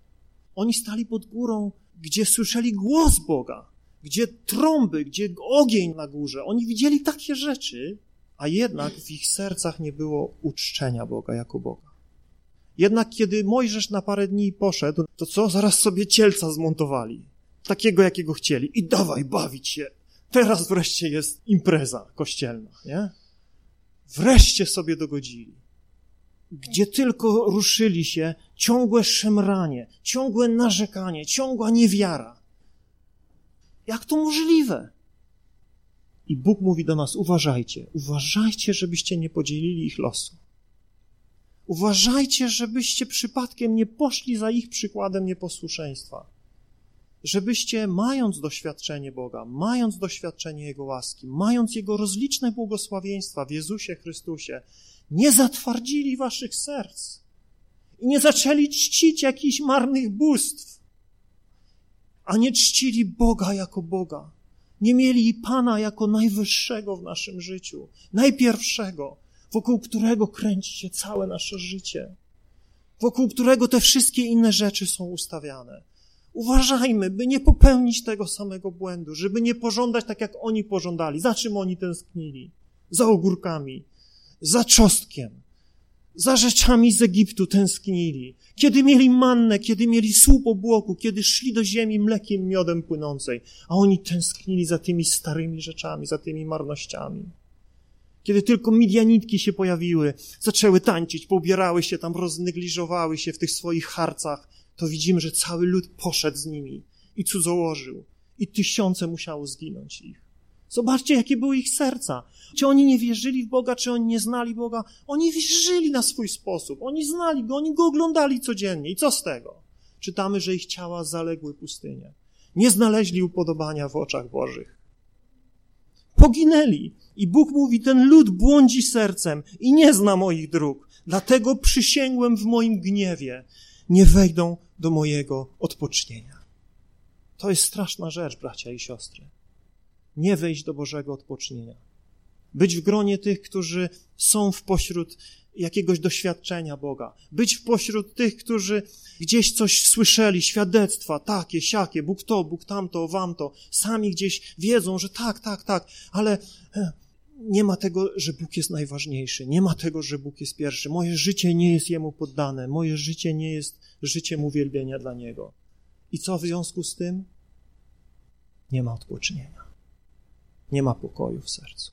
Oni stali pod górą, gdzie słyszeli głos Boga, gdzie trąby, gdzie ogień na górze. Oni widzieli takie rzeczy, a jednak w ich sercach nie było uczczenia Boga jako Boga. Jednak kiedy Mojżesz na parę dni poszedł, to co? Zaraz sobie cielca zmontowali takiego, jakiego chcieli. I dawaj bawić się. Teraz wreszcie jest impreza kościelna, nie? Wreszcie sobie dogodzili. Gdzie tylko ruszyli się, ciągłe szemranie, ciągłe narzekanie, ciągła niewiara. Jak to możliwe? I Bóg mówi do nas: uważajcie, uważajcie, żebyście nie podzielili ich losu. Uważajcie, żebyście przypadkiem nie poszli za ich przykładem nieposłuszeństwa żebyście, mając doświadczenie Boga, mając doświadczenie Jego łaski, mając Jego rozliczne błogosławieństwa w Jezusie Chrystusie, nie zatwardzili waszych serc i nie zaczęli czcić jakichś marnych bóstw, a nie czcili Boga jako Boga. Nie mieli Pana jako najwyższego w naszym życiu, najpierwszego, wokół którego kręci się całe nasze życie, wokół którego te wszystkie inne rzeczy są ustawiane. Uważajmy, by nie popełnić tego samego błędu, żeby nie pożądać tak, jak oni pożądali. Za czym oni tęsknili? Za ogórkami, za czosnkiem, za rzeczami z Egiptu tęsknili. Kiedy mieli mannę, kiedy mieli słup obłoku, kiedy szli do ziemi mlekiem, miodem płynącej, a oni tęsknili za tymi starymi rzeczami, za tymi marnościami. Kiedy tylko midianitki się pojawiły, zaczęły tańczyć, poubierały się tam, roznegliżowały się w tych swoich harcach, to widzimy, że cały lud poszedł z nimi i cudzołożył. I tysiące musiało zginąć ich. Zobaczcie, jakie były ich serca. Czy oni nie wierzyli w Boga, czy oni nie znali Boga? Oni wierzyli na swój sposób. Oni znali Go, oni Go oglądali codziennie. I co z tego? Czytamy, że ich ciała zaległy pustynię. Nie znaleźli upodobania w oczach Bożych. Poginęli. I Bóg mówi, ten lud błądzi sercem i nie zna moich dróg. Dlatego przysięgłem w moim gniewie, nie wejdą do mojego odpocznienia. To jest straszna rzecz, bracia i siostry. Nie wejść do Bożego odpocznienia. Być w gronie tych, którzy są w pośród jakiegoś doświadczenia Boga. Być w pośród tych, którzy gdzieś coś słyszeli, świadectwa, takie, siakie, Bóg to, Bóg tamto, wam to. Sami gdzieś wiedzą, że tak, tak, tak, ale e, nie ma tego, że Bóg jest najważniejszy, nie ma tego, że Bóg jest pierwszy. Moje życie nie jest Jemu poddane, moje życie nie jest życiem uwielbienia dla Niego. I co w związku z tym? Nie ma odpocznienia. Nie ma pokoju w sercu.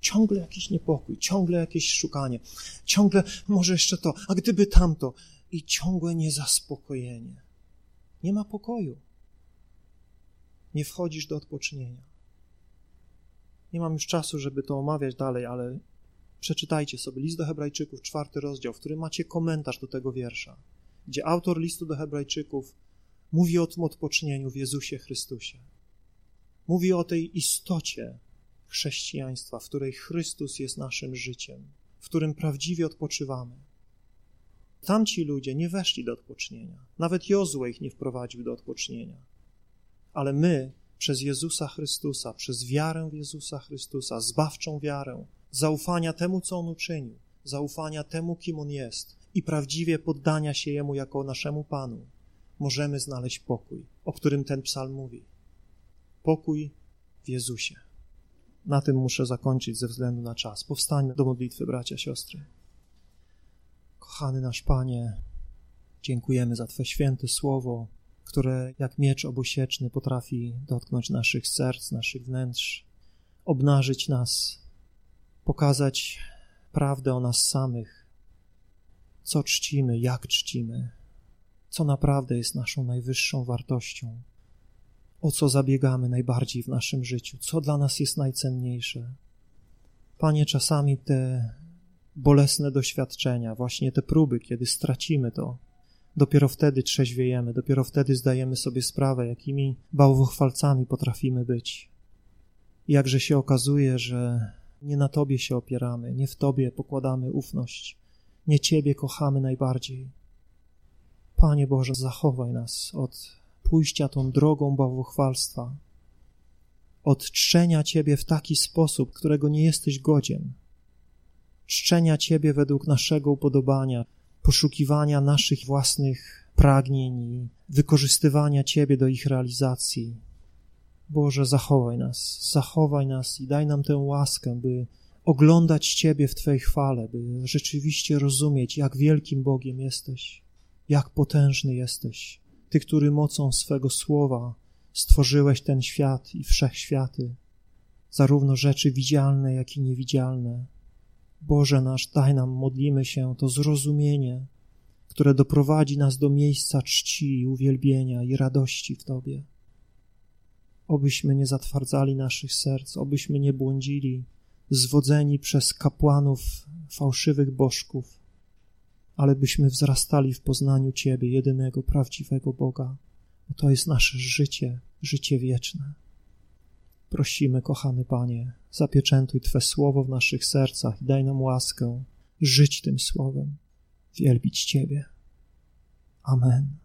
Ciągle jakiś niepokój, ciągle jakieś szukanie, ciągle może jeszcze to, a gdyby tamto, i ciągłe niezaspokojenie. Nie ma pokoju. Nie wchodzisz do odpocznienia. Nie mam już czasu, żeby to omawiać dalej, ale przeczytajcie sobie list do Hebrajczyków, czwarty rozdział, w którym macie komentarz do tego wiersza, gdzie autor listu do Hebrajczyków mówi o tym odpocznieniu w Jezusie Chrystusie. Mówi o tej istocie chrześcijaństwa, w której Chrystus jest naszym życiem, w którym prawdziwie odpoczywamy. Tamci ludzie nie weszli do odpocznienia. Nawet Jozue ich nie wprowadził do odpocznienia. Ale my przez Jezusa Chrystusa, przez wiarę w Jezusa Chrystusa, zbawczą wiarę, zaufania temu, co On uczynił, zaufania temu, kim On jest i prawdziwie poddania się Jemu jako naszemu Panu, możemy znaleźć pokój, o którym ten psalm mówi. Pokój w Jezusie. Na tym muszę zakończyć ze względu na czas. Powstańmy do modlitwy, bracia, siostry. Kochany nasz Panie, dziękujemy za Twe święte słowo, które jak miecz obusieczny potrafi dotknąć naszych serc, naszych wnętrz, obnażyć nas, pokazać prawdę o nas samych, co czcimy, jak czcimy, co naprawdę jest naszą najwyższą wartością, o co zabiegamy najbardziej w naszym życiu, co dla nas jest najcenniejsze. Panie, czasami te bolesne doświadczenia, właśnie te próby, kiedy stracimy to, dopiero wtedy trzeźwiejemy, dopiero wtedy zdajemy sobie sprawę, jakimi bałwochwalcami potrafimy być. jakże się okazuje, że nie na Tobie się opieramy, nie w Tobie pokładamy ufność, nie Ciebie kochamy najbardziej. Panie Boże, zachowaj nas od pójścia tą drogą bałwochwalstwa, od czczenia Ciebie w taki sposób, którego nie jesteś godzien, czczenia Ciebie według naszego upodobania, poszukiwania naszych własnych pragnień i wykorzystywania Ciebie do ich realizacji. Boże, zachowaj nas, zachowaj nas i daj nam tę łaskę, by oglądać Ciebie w Twojej chwale, by rzeczywiście rozumieć, jak wielkim Bogiem jesteś, jak potężny jesteś. Ty, który mocą swego słowa stworzyłeś ten świat i wszechświaty, zarówno rzeczy widzialne, jak i niewidzialne. Boże nasz, daj nam, modlimy się, to zrozumienie, które doprowadzi nas do miejsca czci uwielbienia i radości w Tobie. Obyśmy nie zatwardzali naszych serc, obyśmy nie błądzili, zwodzeni przez kapłanów fałszywych bożków, ale byśmy wzrastali w poznaniu Ciebie, jedynego prawdziwego Boga, bo to jest nasze życie, życie wieczne. Prosimy, kochany Panie, zapieczętuj Twe słowo w naszych sercach i daj nam łaskę żyć tym słowem, wielbić Ciebie. Amen.